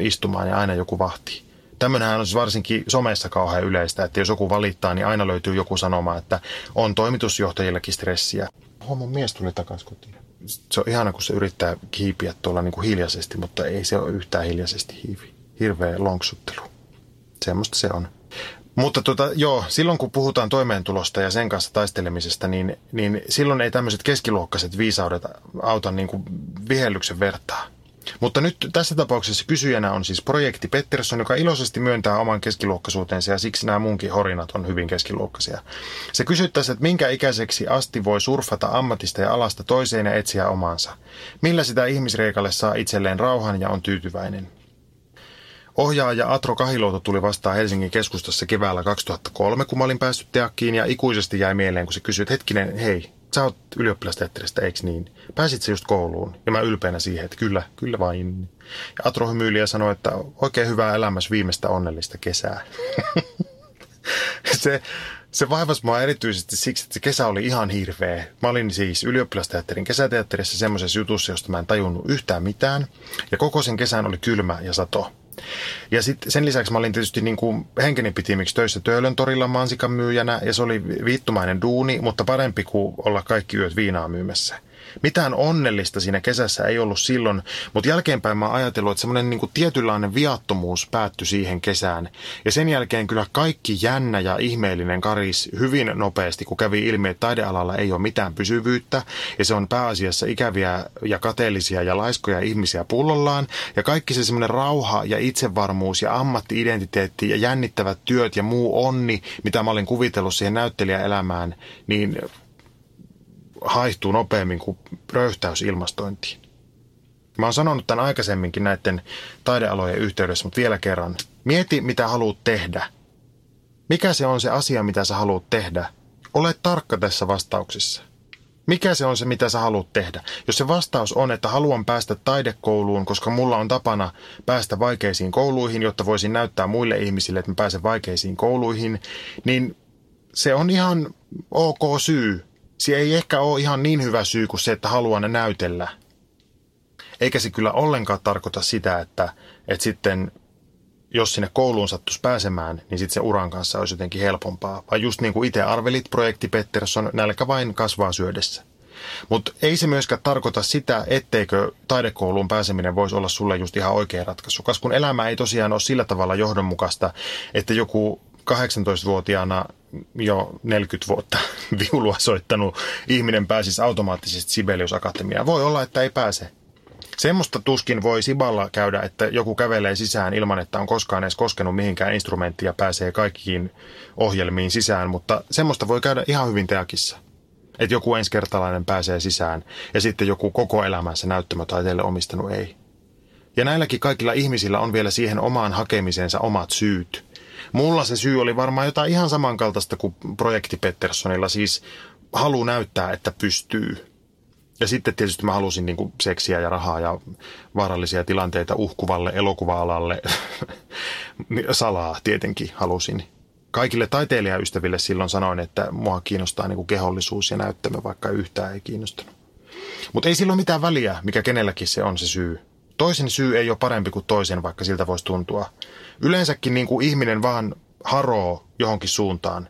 E: istumaan ja aina joku vahtii. Tämmöinenhän on siis varsinkin somessa kauhean yleistä, että jos joku valittaa, niin aina löytyy joku sanoma, että on toimitusjohtajillakin stressiä. Homman mies tuli takaisin kotiin. Se on ihana, kun se yrittää hiipiä tuolla niin kuin hiljaisesti, mutta ei se ole yhtään hiljaisesti hiivi. Hirveä lonksuttelu semmoista se on. Mutta tota, joo, silloin kun puhutaan toimeentulosta ja sen kanssa taistelemisesta, niin, niin silloin ei tämmöiset keskiluokkaiset viisaudet auta niin kuin vihellyksen vertaa. Mutta nyt tässä tapauksessa kysyjänä on siis projekti Pettersson, joka iloisesti myöntää oman keskiluokkaisuutensa ja siksi nämä munkin horinat on hyvin keskiluokkaisia. Se kysyttäisi, että minkä ikäiseksi asti voi surfata ammatista ja alasta toiseen ja etsiä omaansa. Millä sitä ihmisreikalle saa itselleen rauhan ja on tyytyväinen. Ohjaaja Atro Kahilouto tuli vastaan Helsingin keskustassa keväällä 2003, kun mä olin päässyt teakkiin ja ikuisesti jäi mieleen, kun se kysyi, että hetkinen, hei, sä oot ylioppilasteatterista, eikö niin? Pääsit sä just kouluun? Ja mä ylpeänä siihen, että kyllä, kyllä vain. Ja Atro hymyili ja sanoi, että oikein hyvää elämässä viimeistä onnellista kesää. [LAUGHS] se, se vaivasi mua erityisesti siksi, että se kesä oli ihan hirveä. Mä olin siis ylioppilasteatterin kesäteatterissa semmoisessa jutussa, josta mä en tajunnut yhtään mitään. Ja koko sen kesän oli kylmä ja sato. Ja sitten sen lisäksi mä olin tietysti niin kuin henkeni pitimiksi töissä Töölön torilla mansikan myyjänä ja se oli viittumainen duuni, mutta parempi kuin olla kaikki yöt viinaa myymässä. Mitään onnellista siinä kesässä ei ollut silloin, mutta jälkeenpäin mä oon ajatellut, että semmoinen niin tietynlainen viattomuus päättyi siihen kesään. Ja sen jälkeen kyllä kaikki jännä ja ihmeellinen karis hyvin nopeasti, kun kävi ilmi, että taidealalla ei ole mitään pysyvyyttä ja se on pääasiassa ikäviä ja kateellisia ja laiskoja ihmisiä pullollaan. Ja kaikki se semmoinen rauha ja itsevarmuus ja ammattiidentiteetti ja jännittävät työt ja muu onni, mitä mä olin kuvitellut siihen näyttelijäelämään, niin haihtuu nopeammin kuin röyhtäys ilmastointiin. Mä oon sanonut tämän aikaisemminkin näiden taidealojen yhteydessä, mutta vielä kerran. Mieti, mitä haluat tehdä. Mikä se on se asia, mitä sä haluat tehdä? Ole tarkka tässä vastauksessa. Mikä se on se, mitä sä haluat tehdä? Jos se vastaus on, että haluan päästä taidekouluun, koska mulla on tapana päästä vaikeisiin kouluihin, jotta voisin näyttää muille ihmisille, että mä pääsen vaikeisiin kouluihin, niin se on ihan ok syy se ei ehkä ole ihan niin hyvä syy kuin se, että haluaa ne näytellä. Eikä se kyllä ollenkaan tarkoita sitä, että, että sitten jos sinne kouluun sattuisi pääsemään, niin sitten se uran kanssa olisi jotenkin helpompaa. Vai just niin kuin itse arvelit, projekti Pettersson, nälkä vain kasvaa syödessä. Mutta ei se myöskään tarkoita sitä, etteikö taidekouluun pääseminen voisi olla sulle just ihan oikea ratkaisu. Kas kun elämä ei tosiaan ole sillä tavalla johdonmukaista, että joku 18-vuotiaana jo 40 vuotta [LAUGHS] viulua soittanut ihminen pääsisi automaattisesti Sibelius Akatemiaan. Voi olla, että ei pääse. Semmoista tuskin voi Siballa käydä, että joku kävelee sisään ilman, että on koskaan edes koskenut mihinkään instrumenttiin ja pääsee kaikkiin ohjelmiin sisään, mutta semmoista voi käydä ihan hyvin teakissa. Että joku ensikertalainen pääsee sisään ja sitten joku koko elämänsä näyttämötaiteelle omistanut ei. Ja näilläkin kaikilla ihmisillä on vielä siihen omaan hakemiseensa omat syyt – Mulla se syy oli varmaan jotain ihan samankaltaista kuin projekti Petterssonilla, siis halu näyttää, että pystyy. Ja sitten tietysti mä halusin niin kuin seksiä ja rahaa ja vaarallisia tilanteita uhkuvalle elokuva-alalle. [LAUGHS] Salaa tietenkin halusin. Kaikille taiteilijaystäville silloin sanoin, että mua kiinnostaa niin kuin kehollisuus ja näyttämö, vaikka yhtään ei kiinnostanut. Mutta ei sillä ole mitään väliä, mikä kenelläkin se on se syy. Toisen syy ei ole parempi kuin toisen, vaikka siltä voisi tuntua. Yleensäkin niin kuin ihminen vaan haroo johonkin suuntaan.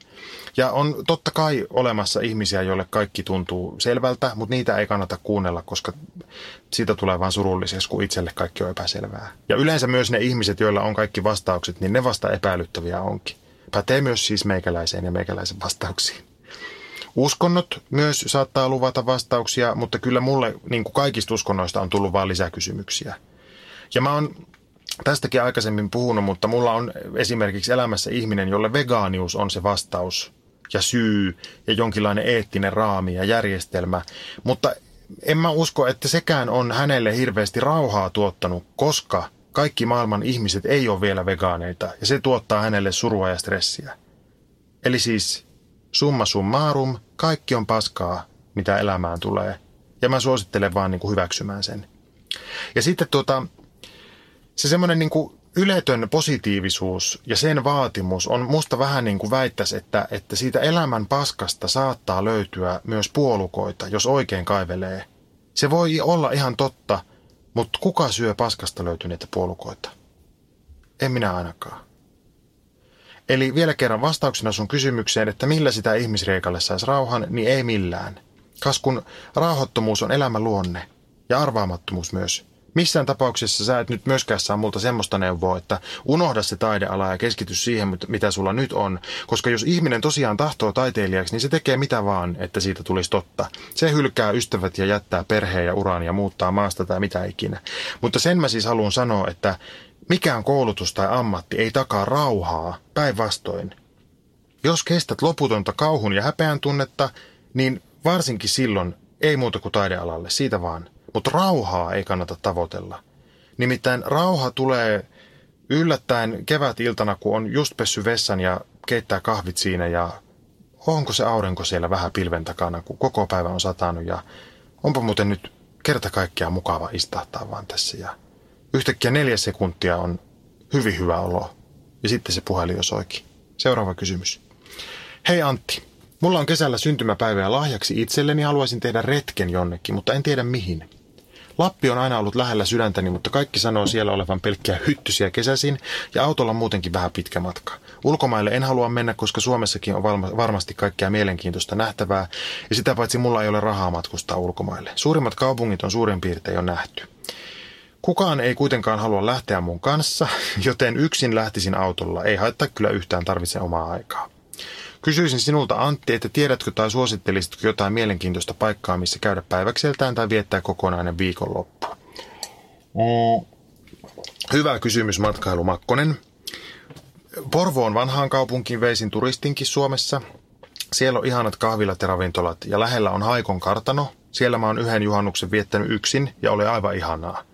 E: Ja on totta kai olemassa ihmisiä, joille kaikki tuntuu selvältä, mutta niitä ei kannata kuunnella, koska siitä tulee vain surulliseksi, kun itselle kaikki on epäselvää. Ja yleensä myös ne ihmiset, joilla on kaikki vastaukset, niin ne vasta epäilyttäviä onkin. Pätee myös siis meikäläiseen ja meikäläisen vastauksiin. Uskonnot myös saattaa luvata vastauksia, mutta kyllä mulle niin kuin kaikista uskonnoista on tullut vain lisäkysymyksiä. Ja mä oon tästäkin aikaisemmin puhunut, mutta mulla on esimerkiksi elämässä ihminen, jolle vegaanius on se vastaus ja syy ja jonkinlainen eettinen raami ja järjestelmä. Mutta en mä usko, että sekään on hänelle hirveästi rauhaa tuottanut, koska kaikki maailman ihmiset ei ole vielä vegaaneita ja se tuottaa hänelle surua ja stressiä. Eli siis summa summarum, kaikki on paskaa, mitä elämään tulee. Ja mä suosittelen vaan niin kuin hyväksymään sen. Ja sitten tuota, se semmoinen niin kuin yletön positiivisuus ja sen vaatimus on musta vähän niin kuin väittäisi, että, että siitä elämän paskasta saattaa löytyä myös puolukoita, jos oikein kaivelee. Se voi olla ihan totta, mutta kuka syö paskasta löytyneitä puolukoita? En minä ainakaan. Eli vielä kerran vastauksena sun kysymykseen, että millä sitä ihmisreikalle saisi rauhan, niin ei millään. Kas kun rauhoittomuus on elämän luonne ja arvaamattomuus myös – Missään tapauksessa sä et nyt myöskään saa multa semmoista neuvoa, että unohda se taideala ja keskity siihen, mitä sulla nyt on. Koska jos ihminen tosiaan tahtoo taiteilijaksi, niin se tekee mitä vaan, että siitä tulisi totta. Se hylkää ystävät ja jättää perheen ja uran ja muuttaa maasta tai mitä ikinä. Mutta sen mä siis haluan sanoa, että mikään koulutus tai ammatti ei takaa rauhaa, päinvastoin. Jos kestät loputonta kauhun ja häpeän tunnetta, niin varsinkin silloin ei muuta kuin taidealalle, siitä vaan – mutta rauhaa ei kannata tavoitella. Nimittäin rauha tulee yllättäen kevät-iltana, kun on just pessy vessan ja keittää kahvit siinä ja onko se aurinko siellä vähän pilven takana, kun koko päivä on satanut ja onpa muuten nyt kerta kaikkiaan mukava istahtaa vaan tässä ja yhtäkkiä neljä sekuntia on hyvin hyvä olo ja sitten se puhelin jo soikin. Seuraava kysymys. Hei Antti, mulla on kesällä syntymäpäivä ja lahjaksi itselleni haluaisin tehdä retken jonnekin, mutta en tiedä mihin. Lappi on aina ollut lähellä sydäntäni, mutta kaikki sanoo siellä olevan pelkkiä hyttysiä kesäsin ja autolla muutenkin vähän pitkä matka. Ulkomaille en halua mennä, koska Suomessakin on varmasti kaikkea mielenkiintoista nähtävää ja sitä paitsi mulla ei ole rahaa matkustaa ulkomaille. Suurimmat kaupungit on suurin piirtein jo nähty. Kukaan ei kuitenkaan halua lähteä mun kanssa, [LAUGHS] joten yksin lähtisin autolla. Ei haittaa kyllä yhtään tarvitse omaa aikaa. Kysyisin sinulta Antti, että tiedätkö tai suosittelisitko jotain mielenkiintoista paikkaa, missä käydä päiväkseltään tai viettää kokonainen viikonloppu? Mm. Hyvä kysymys matkailu Makkonen. Porvoon vanhaan kaupunkiin veisin turistinkin Suomessa. Siellä on ihanat kahvilat ja ravintolat ja lähellä on Haikon kartano. Siellä mä oon yhden juhannuksen viettänyt yksin ja oli aivan ihanaa.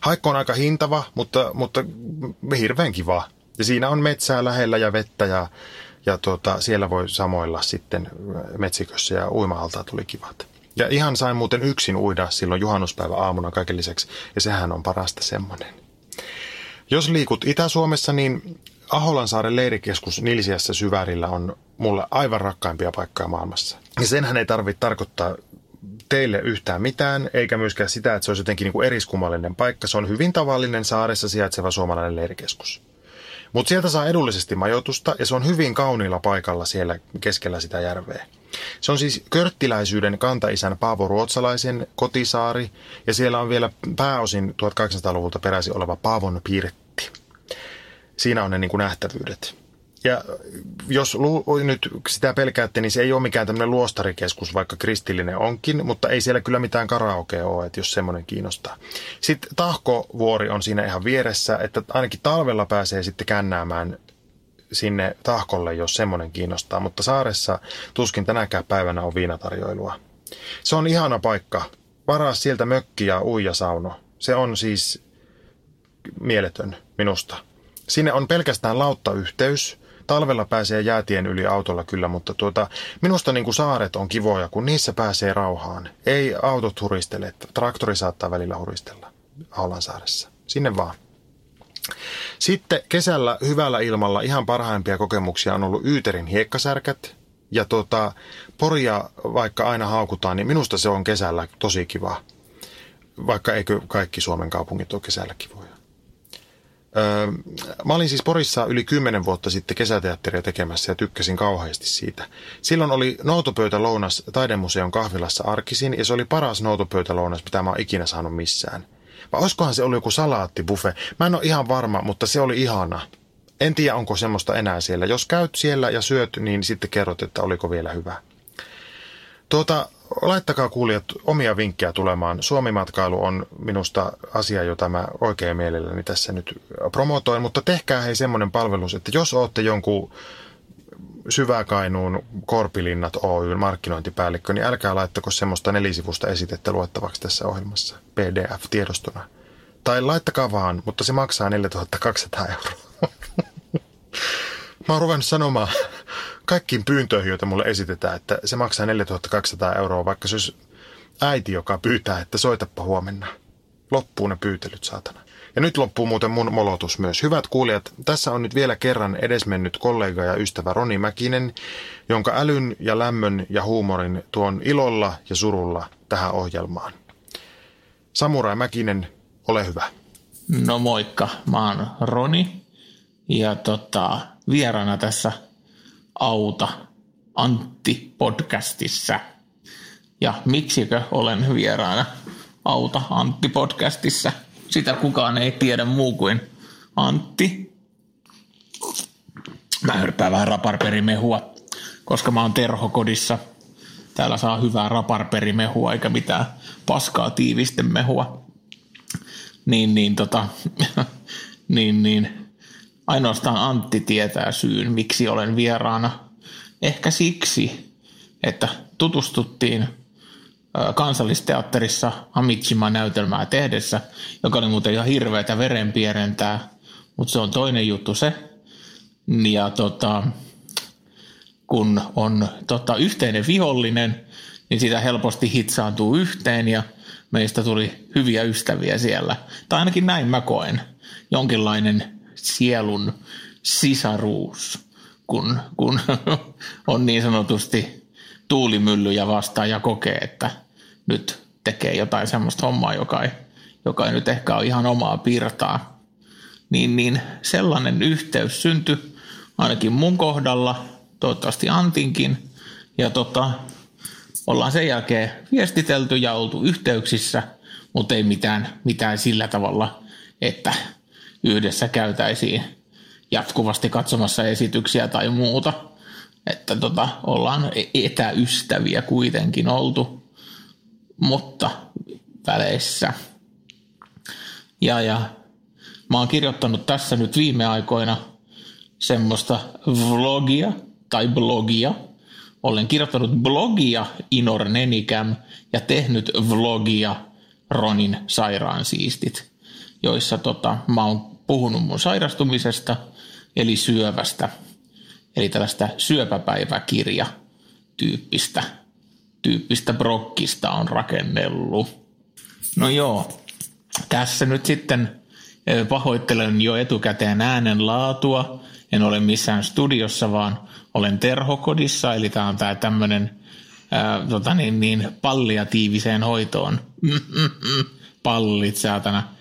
E: Haikko on aika hintava, mutta, mutta hirveän kiva. Ja siinä on metsää lähellä ja vettä ja ja tuota, siellä voi samoilla sitten metsikössä ja uima-altaat tuli kivat. Ja ihan sain muuten yksin uida silloin juhannuspäivä aamuna kaiken lisäksi, ja sehän on parasta semmoinen. Jos liikut Itä-Suomessa, niin Aholansaaren leirikeskus Nilsiässä syvärillä on mulle aivan rakkaimpia paikkoja maailmassa. Ja senhän ei tarvitse tarkoittaa teille yhtään mitään, eikä myöskään sitä, että se olisi jotenkin niin kuin eriskummallinen paikka. Se on hyvin tavallinen saaressa sijaitseva suomalainen leirikeskus. Mutta sieltä saa edullisesti majoitusta ja se on hyvin kauniilla paikalla siellä keskellä sitä järveä. Se on siis körttiläisyyden kantaisän Paavo Ruotsalaisen kotisaari ja siellä on vielä pääosin 1800-luvulta peräisin oleva Paavon pirtti. Siinä on ne niin kuin nähtävyydet. Ja jos nyt sitä pelkäätte, niin se ei ole mikään tämmöinen luostarikeskus, vaikka kristillinen onkin, mutta ei siellä kyllä mitään karaokea ole, että jos semmoinen kiinnostaa. Sitten Tahkovuori on siinä ihan vieressä, että ainakin talvella pääsee sitten kännäämään sinne Tahkolle, jos semmoinen kiinnostaa, mutta saaressa tuskin tänäkään päivänä on viinatarjoilua. Se on ihana paikka. Varaa sieltä mökki ja uijasauno. Se on siis mieletön minusta. Sinne on pelkästään lauttayhteys – talvella pääsee jäätien yli autolla kyllä, mutta tuota, minusta niin kuin saaret on kivoja, kun niissä pääsee rauhaan. Ei autot huristele, traktori saattaa välillä huristella Aulansaaressa. Sinne vaan. Sitten kesällä hyvällä ilmalla ihan parhaimpia kokemuksia on ollut Yyterin hiekkasärkät. Ja tota, Poria vaikka aina haukutaan, niin minusta se on kesällä tosi kiva. Vaikka eikö kaikki Suomen kaupungit ole kesällä kivoja. Öö, mä olin siis Porissa yli kymmenen vuotta sitten kesäteatteria tekemässä ja tykkäsin kauheasti siitä. Silloin oli noutopöytälounas Taidemuseon kahvilassa arkisin ja se oli paras noutopöytälounas, mitä mä oon ikinä saanut missään. Vai olisikohan se ollut joku salaattibuffe? Mä en ole ihan varma, mutta se oli ihana. En tiedä, onko semmoista enää siellä. Jos käyt siellä ja syöt, niin sitten kerrot, että oliko vielä hyvä. Tuota, laittakaa kuulijat omia vinkkejä tulemaan. Suomimatkailu on minusta asia, jota mä oikein mielelläni tässä nyt promotoin, mutta tehkää hei semmoinen palvelus, että jos olette jonkun Syväkainuun Korpilinnat Oy markkinointipäällikkö, niin älkää laittako semmoista nelisivusta esitettä luettavaksi tässä ohjelmassa PDF-tiedostona. Tai laittakaa vaan, mutta se maksaa 4200 euroa. [LAUGHS] Mä oon ruvennut sanomaan kaikkiin pyyntöihin, joita mulle esitetään, että se maksaa 4200 euroa, vaikka se olisi äiti, joka pyytää, että soitappa huomenna. Loppuu ne pyytelyt, saatana. Ja nyt loppuu muuten mun molotus myös. Hyvät kuulijat, tässä on nyt vielä kerran edesmennyt kollega ja ystävä Roni Mäkinen, jonka älyn ja lämmön ja huumorin tuon ilolla ja surulla tähän ohjelmaan. Samurai Mäkinen, ole hyvä.
F: No moikka, mä oon Roni ja tota, vieraana tässä – auta Antti podcastissa. Ja miksikö olen vieraana auta Antti podcastissa? Sitä kukaan ei tiedä muu kuin Antti. Mä hörpään vähän raparperimehua, koska mä oon terhokodissa. Täällä saa hyvää raparperimehua eikä mitään paskaa tiivistemehua. Niin, niin, tota, [LAUGHS] niin, niin, Ainoastaan Antti tietää syyn, miksi olen vieraana. Ehkä siksi, että tutustuttiin kansallisteatterissa Amitsima-näytelmää tehdessä, joka oli muuten ihan hirveätä verenpierentää, mutta se on toinen juttu se. Ja tota, kun on tota, yhteinen vihollinen, niin sitä helposti hitsaantuu yhteen ja meistä tuli hyviä ystäviä siellä. Tai ainakin näin mä koen. Jonkinlainen sielun sisaruus, kun, kun [LAUGHS] on niin sanotusti tuulimyllyjä vastaan ja kokee, että nyt tekee jotain semmoista hommaa, joka ei, joka ei nyt ehkä ole ihan omaa piirtaa. Niin, niin sellainen yhteys syntyi ainakin mun kohdalla, toivottavasti Antinkin. Ja tota, ollaan sen jälkeen viestitelty ja oltu yhteyksissä, mutta ei mitään, mitään sillä tavalla, että yhdessä käytäisiin jatkuvasti katsomassa esityksiä tai muuta. Että tota, ollaan etäystäviä kuitenkin oltu, mutta väleissä. Ja, ja mä oon kirjoittanut tässä nyt viime aikoina semmoista vlogia tai blogia. Olen kirjoittanut blogia Inor Nenikam ja tehnyt vlogia Ronin sairaansiistit, joissa tota, mä oon puhunut mun sairastumisesta – eli syövästä, eli tällaista syöpäpäiväkirja tyyppistä, tyyppistä brokkista on rakennellut. No joo, tässä nyt sitten pahoittelen jo etukäteen äänen laatua. En ole missään studiossa, vaan olen terhokodissa, eli tämä on tämä tämmöinen tota niin, niin, palliatiiviseen hoitoon. [LAUGHS] Pallit, saatana.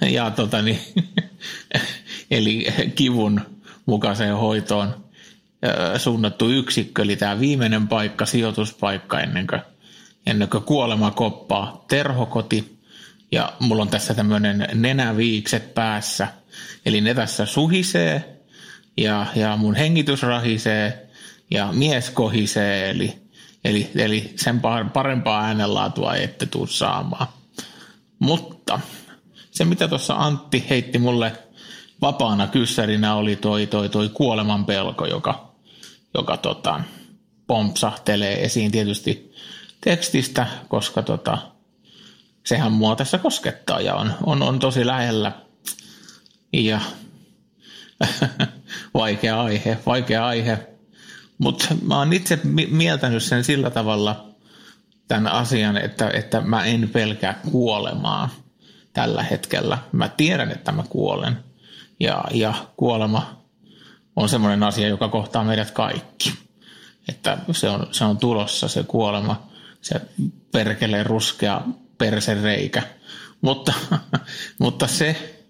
F: Ja tota niin, [LAUGHS] eli kivun mukaiseen hoitoon suunnattu yksikkö, eli tämä viimeinen paikka, sijoituspaikka ennen kuin, ennen kuin kuolema koppaa, terhokoti. Ja mulla on tässä tämmöinen nenäviikset päässä, eli ne tässä suhisee ja, ja mun hengitys rahisee ja mies kohisee, eli, eli, eli sen parempaa äänenlaatua ette tuu saamaan. Mutta se, mitä tuossa Antti heitti mulle vapaana kyssärinä oli toi, toi, toi kuoleman pelko, joka, joka tota, pompsahtelee esiin tietysti tekstistä, koska tota, sehän mua tässä koskettaa ja on, on, on tosi lähellä. Ja [LAUGHS] vaikea aihe, vaikea aihe. Mutta mä oon itse mieltänyt sen sillä tavalla tämän asian, että, että mä en pelkää kuolemaa tällä hetkellä. Mä tiedän, että mä kuolen – ja, ja kuolema on semmoinen asia, joka kohtaa meidät kaikki. Että se on, se on tulossa se kuolema, se perkelee ruskea persereikä. Mutta, [LAUGHS] mutta se,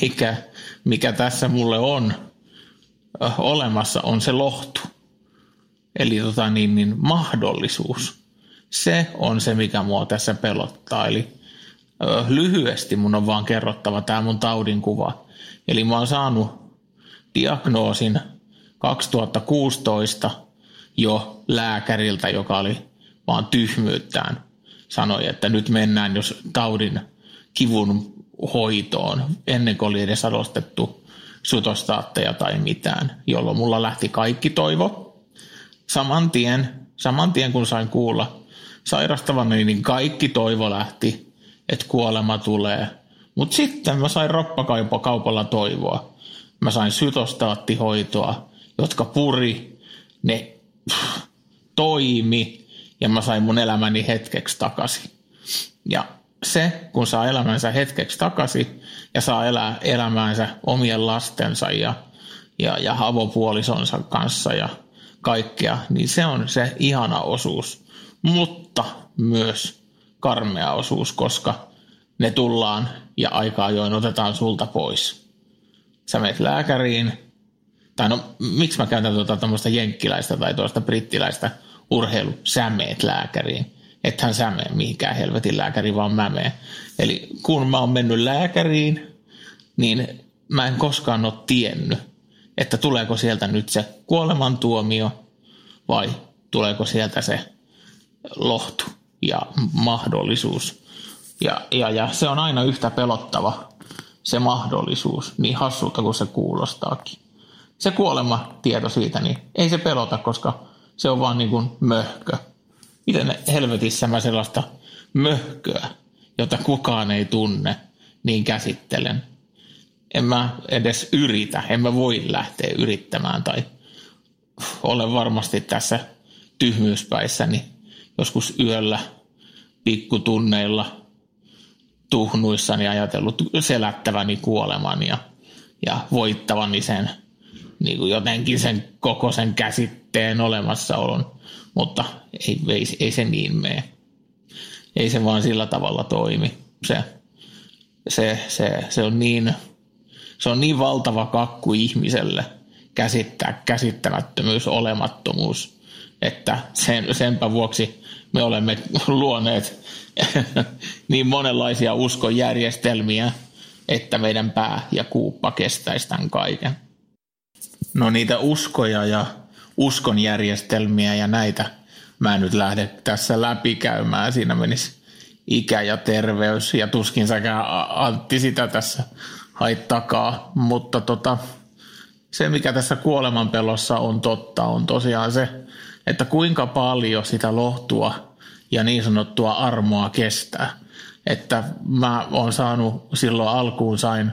F: mikä, mikä tässä mulle on olemassa, on se lohtu. Eli tota niin, niin mahdollisuus. Se on se, mikä mua tässä pelottaa. Eli lyhyesti mun on vaan kerrottava tämä mun taudin kuva Eli mä oon saanut diagnoosin 2016 jo lääkäriltä, joka oli vaan tyhmyyttään. Sanoi, että nyt mennään jos taudin kivun hoitoon ennen kuin oli edes adostettu sutostaatteja tai mitään, jolloin mulla lähti kaikki toivo. Saman tien, saman tien kun sain kuulla sairastavani, niin kaikki toivo lähti, että kuolema tulee – mutta sitten mä sain roppakaupalla toivoa. Mä sain sytostaattihoitoa, jotka puri, ne pff, [SNIFFS] toimi ja mä sain mun elämäni hetkeksi takaisin. Ja se, kun saa elämänsä hetkeksi takaisin ja saa elää elämäänsä omien lastensa ja, ja, ja avopuolisonsa kanssa ja kaikkea, niin se on se ihana osuus, mutta myös karmea osuus, koska ne tullaan ja aika ajoin otetaan sulta pois. Sä menet lääkäriin, tai no miksi mä käytän tuota tämmöistä jenkkiläistä tai tuosta brittiläistä urheilu, sä meet lääkäriin. Ethän sä mene mihinkään helvetin lääkäriin, vaan mä menen. Eli kun mä oon mennyt lääkäriin, niin mä en koskaan ole tiennyt, että tuleeko sieltä nyt se kuolemantuomio vai tuleeko sieltä se lohtu ja mahdollisuus ja, ja, ja se on aina yhtä pelottava se mahdollisuus, niin hassulta kuin se kuulostaakin. Se kuolema tieto siitä, niin ei se pelota, koska se on vaan niin kuin möhkö. Miten helvetissä mä sellaista möhköä, jota kukaan ei tunne, niin käsittelen. en mä edes yritä, en mä voi lähteä yrittämään tai olen varmasti tässä tyhmyyspäissäni joskus yöllä pikkutunneilla tuhnuissani ajatellut selättäväni kuoleman ja, ja voittavani sen niin kuin jotenkin sen koko sen käsitteen olemassaolon, mutta ei, ei, ei se niin mene. Ei se vaan sillä tavalla toimi. Se, se, se, se, on, niin, se on niin valtava kakku ihmiselle käsittää käsittämättömyys, olemattomuus, että sen, senpä vuoksi me olemme luoneet [LAUGHS] niin monenlaisia uskonjärjestelmiä, että meidän pää ja kuuppa kestäisi tämän kaiken. No niitä uskoja ja uskonjärjestelmiä ja näitä mä en nyt lähde tässä läpikäymään. Siinä menisi ikä ja terveys ja tuskin säkään Antti sitä tässä haittakaa. Mutta tota, se mikä tässä kuolemanpelossa on totta on tosiaan se, että kuinka paljon sitä lohtua ja niin sanottua armoa kestää. Että mä oon saanut silloin alkuun sain,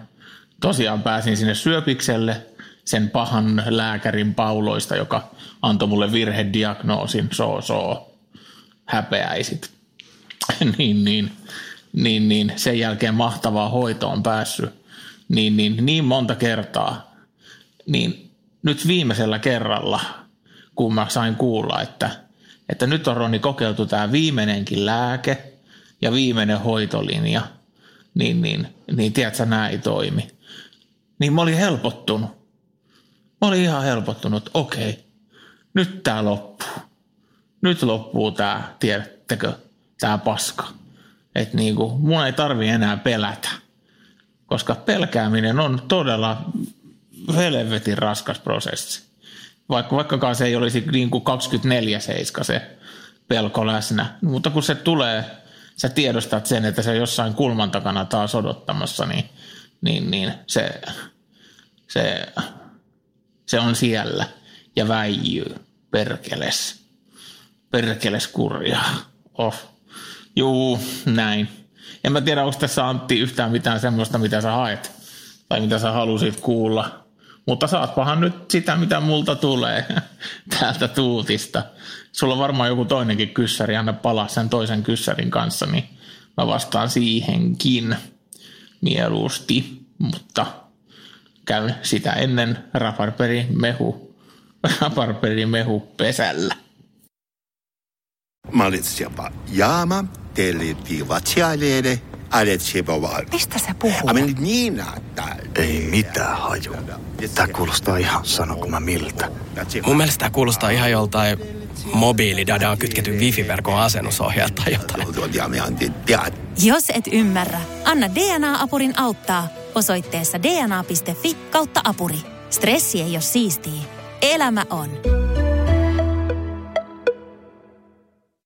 F: tosiaan pääsin sinne syöpikselle sen pahan lääkärin pauloista, joka antoi mulle virhediagnoosin, so, so, häpeäisit. [LAUGHS] niin, niin, niin, niin, sen jälkeen mahtavaa hoitoon päässyt niin, niin, niin monta kertaa, niin nyt viimeisellä kerralla, kun mä sain kuulla, että, että nyt on Roni kokeiltu tämä viimeinenkin lääke ja viimeinen hoitolinja, niin, niin, niin tiedätkö, nämä ei toimi. Niin mä olin helpottunut. Mä olin ihan helpottunut, okei, nyt tämä loppuu. Nyt loppuu tämä, tiedättekö, tämä paska. Että niinku, mun ei tarvi enää pelätä. Koska pelkääminen on todella helvetin raskas prosessi. Vaikka, vaikkakaan se ei olisi niin kuin 24-7 se pelko läsnä. Mutta kun se tulee, sä tiedostat sen, että se jossain kulman takana taas odottamassa, niin, niin, niin se, se, se on siellä ja väijyy. Perkeles. Perkeles kurjaa. Oh. Juu, näin. En mä tiedä, onko tässä Antti yhtään mitään semmoista, mitä sä haet. Tai mitä sä halusit kuulla. Mutta saatpahan nyt sitä, mitä multa tulee [LAUGHS] täältä tuutista. Sulla on varmaan joku toinenkin kyssäri, anna palaa sen toisen kyssärin kanssa, niin mä vastaan siihenkin mieluusti. Mutta käyn sitä ennen raparperi mehu, [LAUGHS] raparperi mehu pesällä.
G: Malitsijapa jaama, teliti vatsialeede,
H: Mistä se puhuu?
G: niin,
I: Ei mitään haju. Tää kuulostaa ihan sano kun mä miltä.
J: Mun mielestä tää kuulostaa ihan joltain mobiilidadaan kytketyn wifi-verkon asennusohjaalta tai jotain.
H: Jos et ymmärrä, anna DNA-apurin auttaa osoitteessa dna.fi kautta apuri. Stressi ei ole siistiä. Elämä on.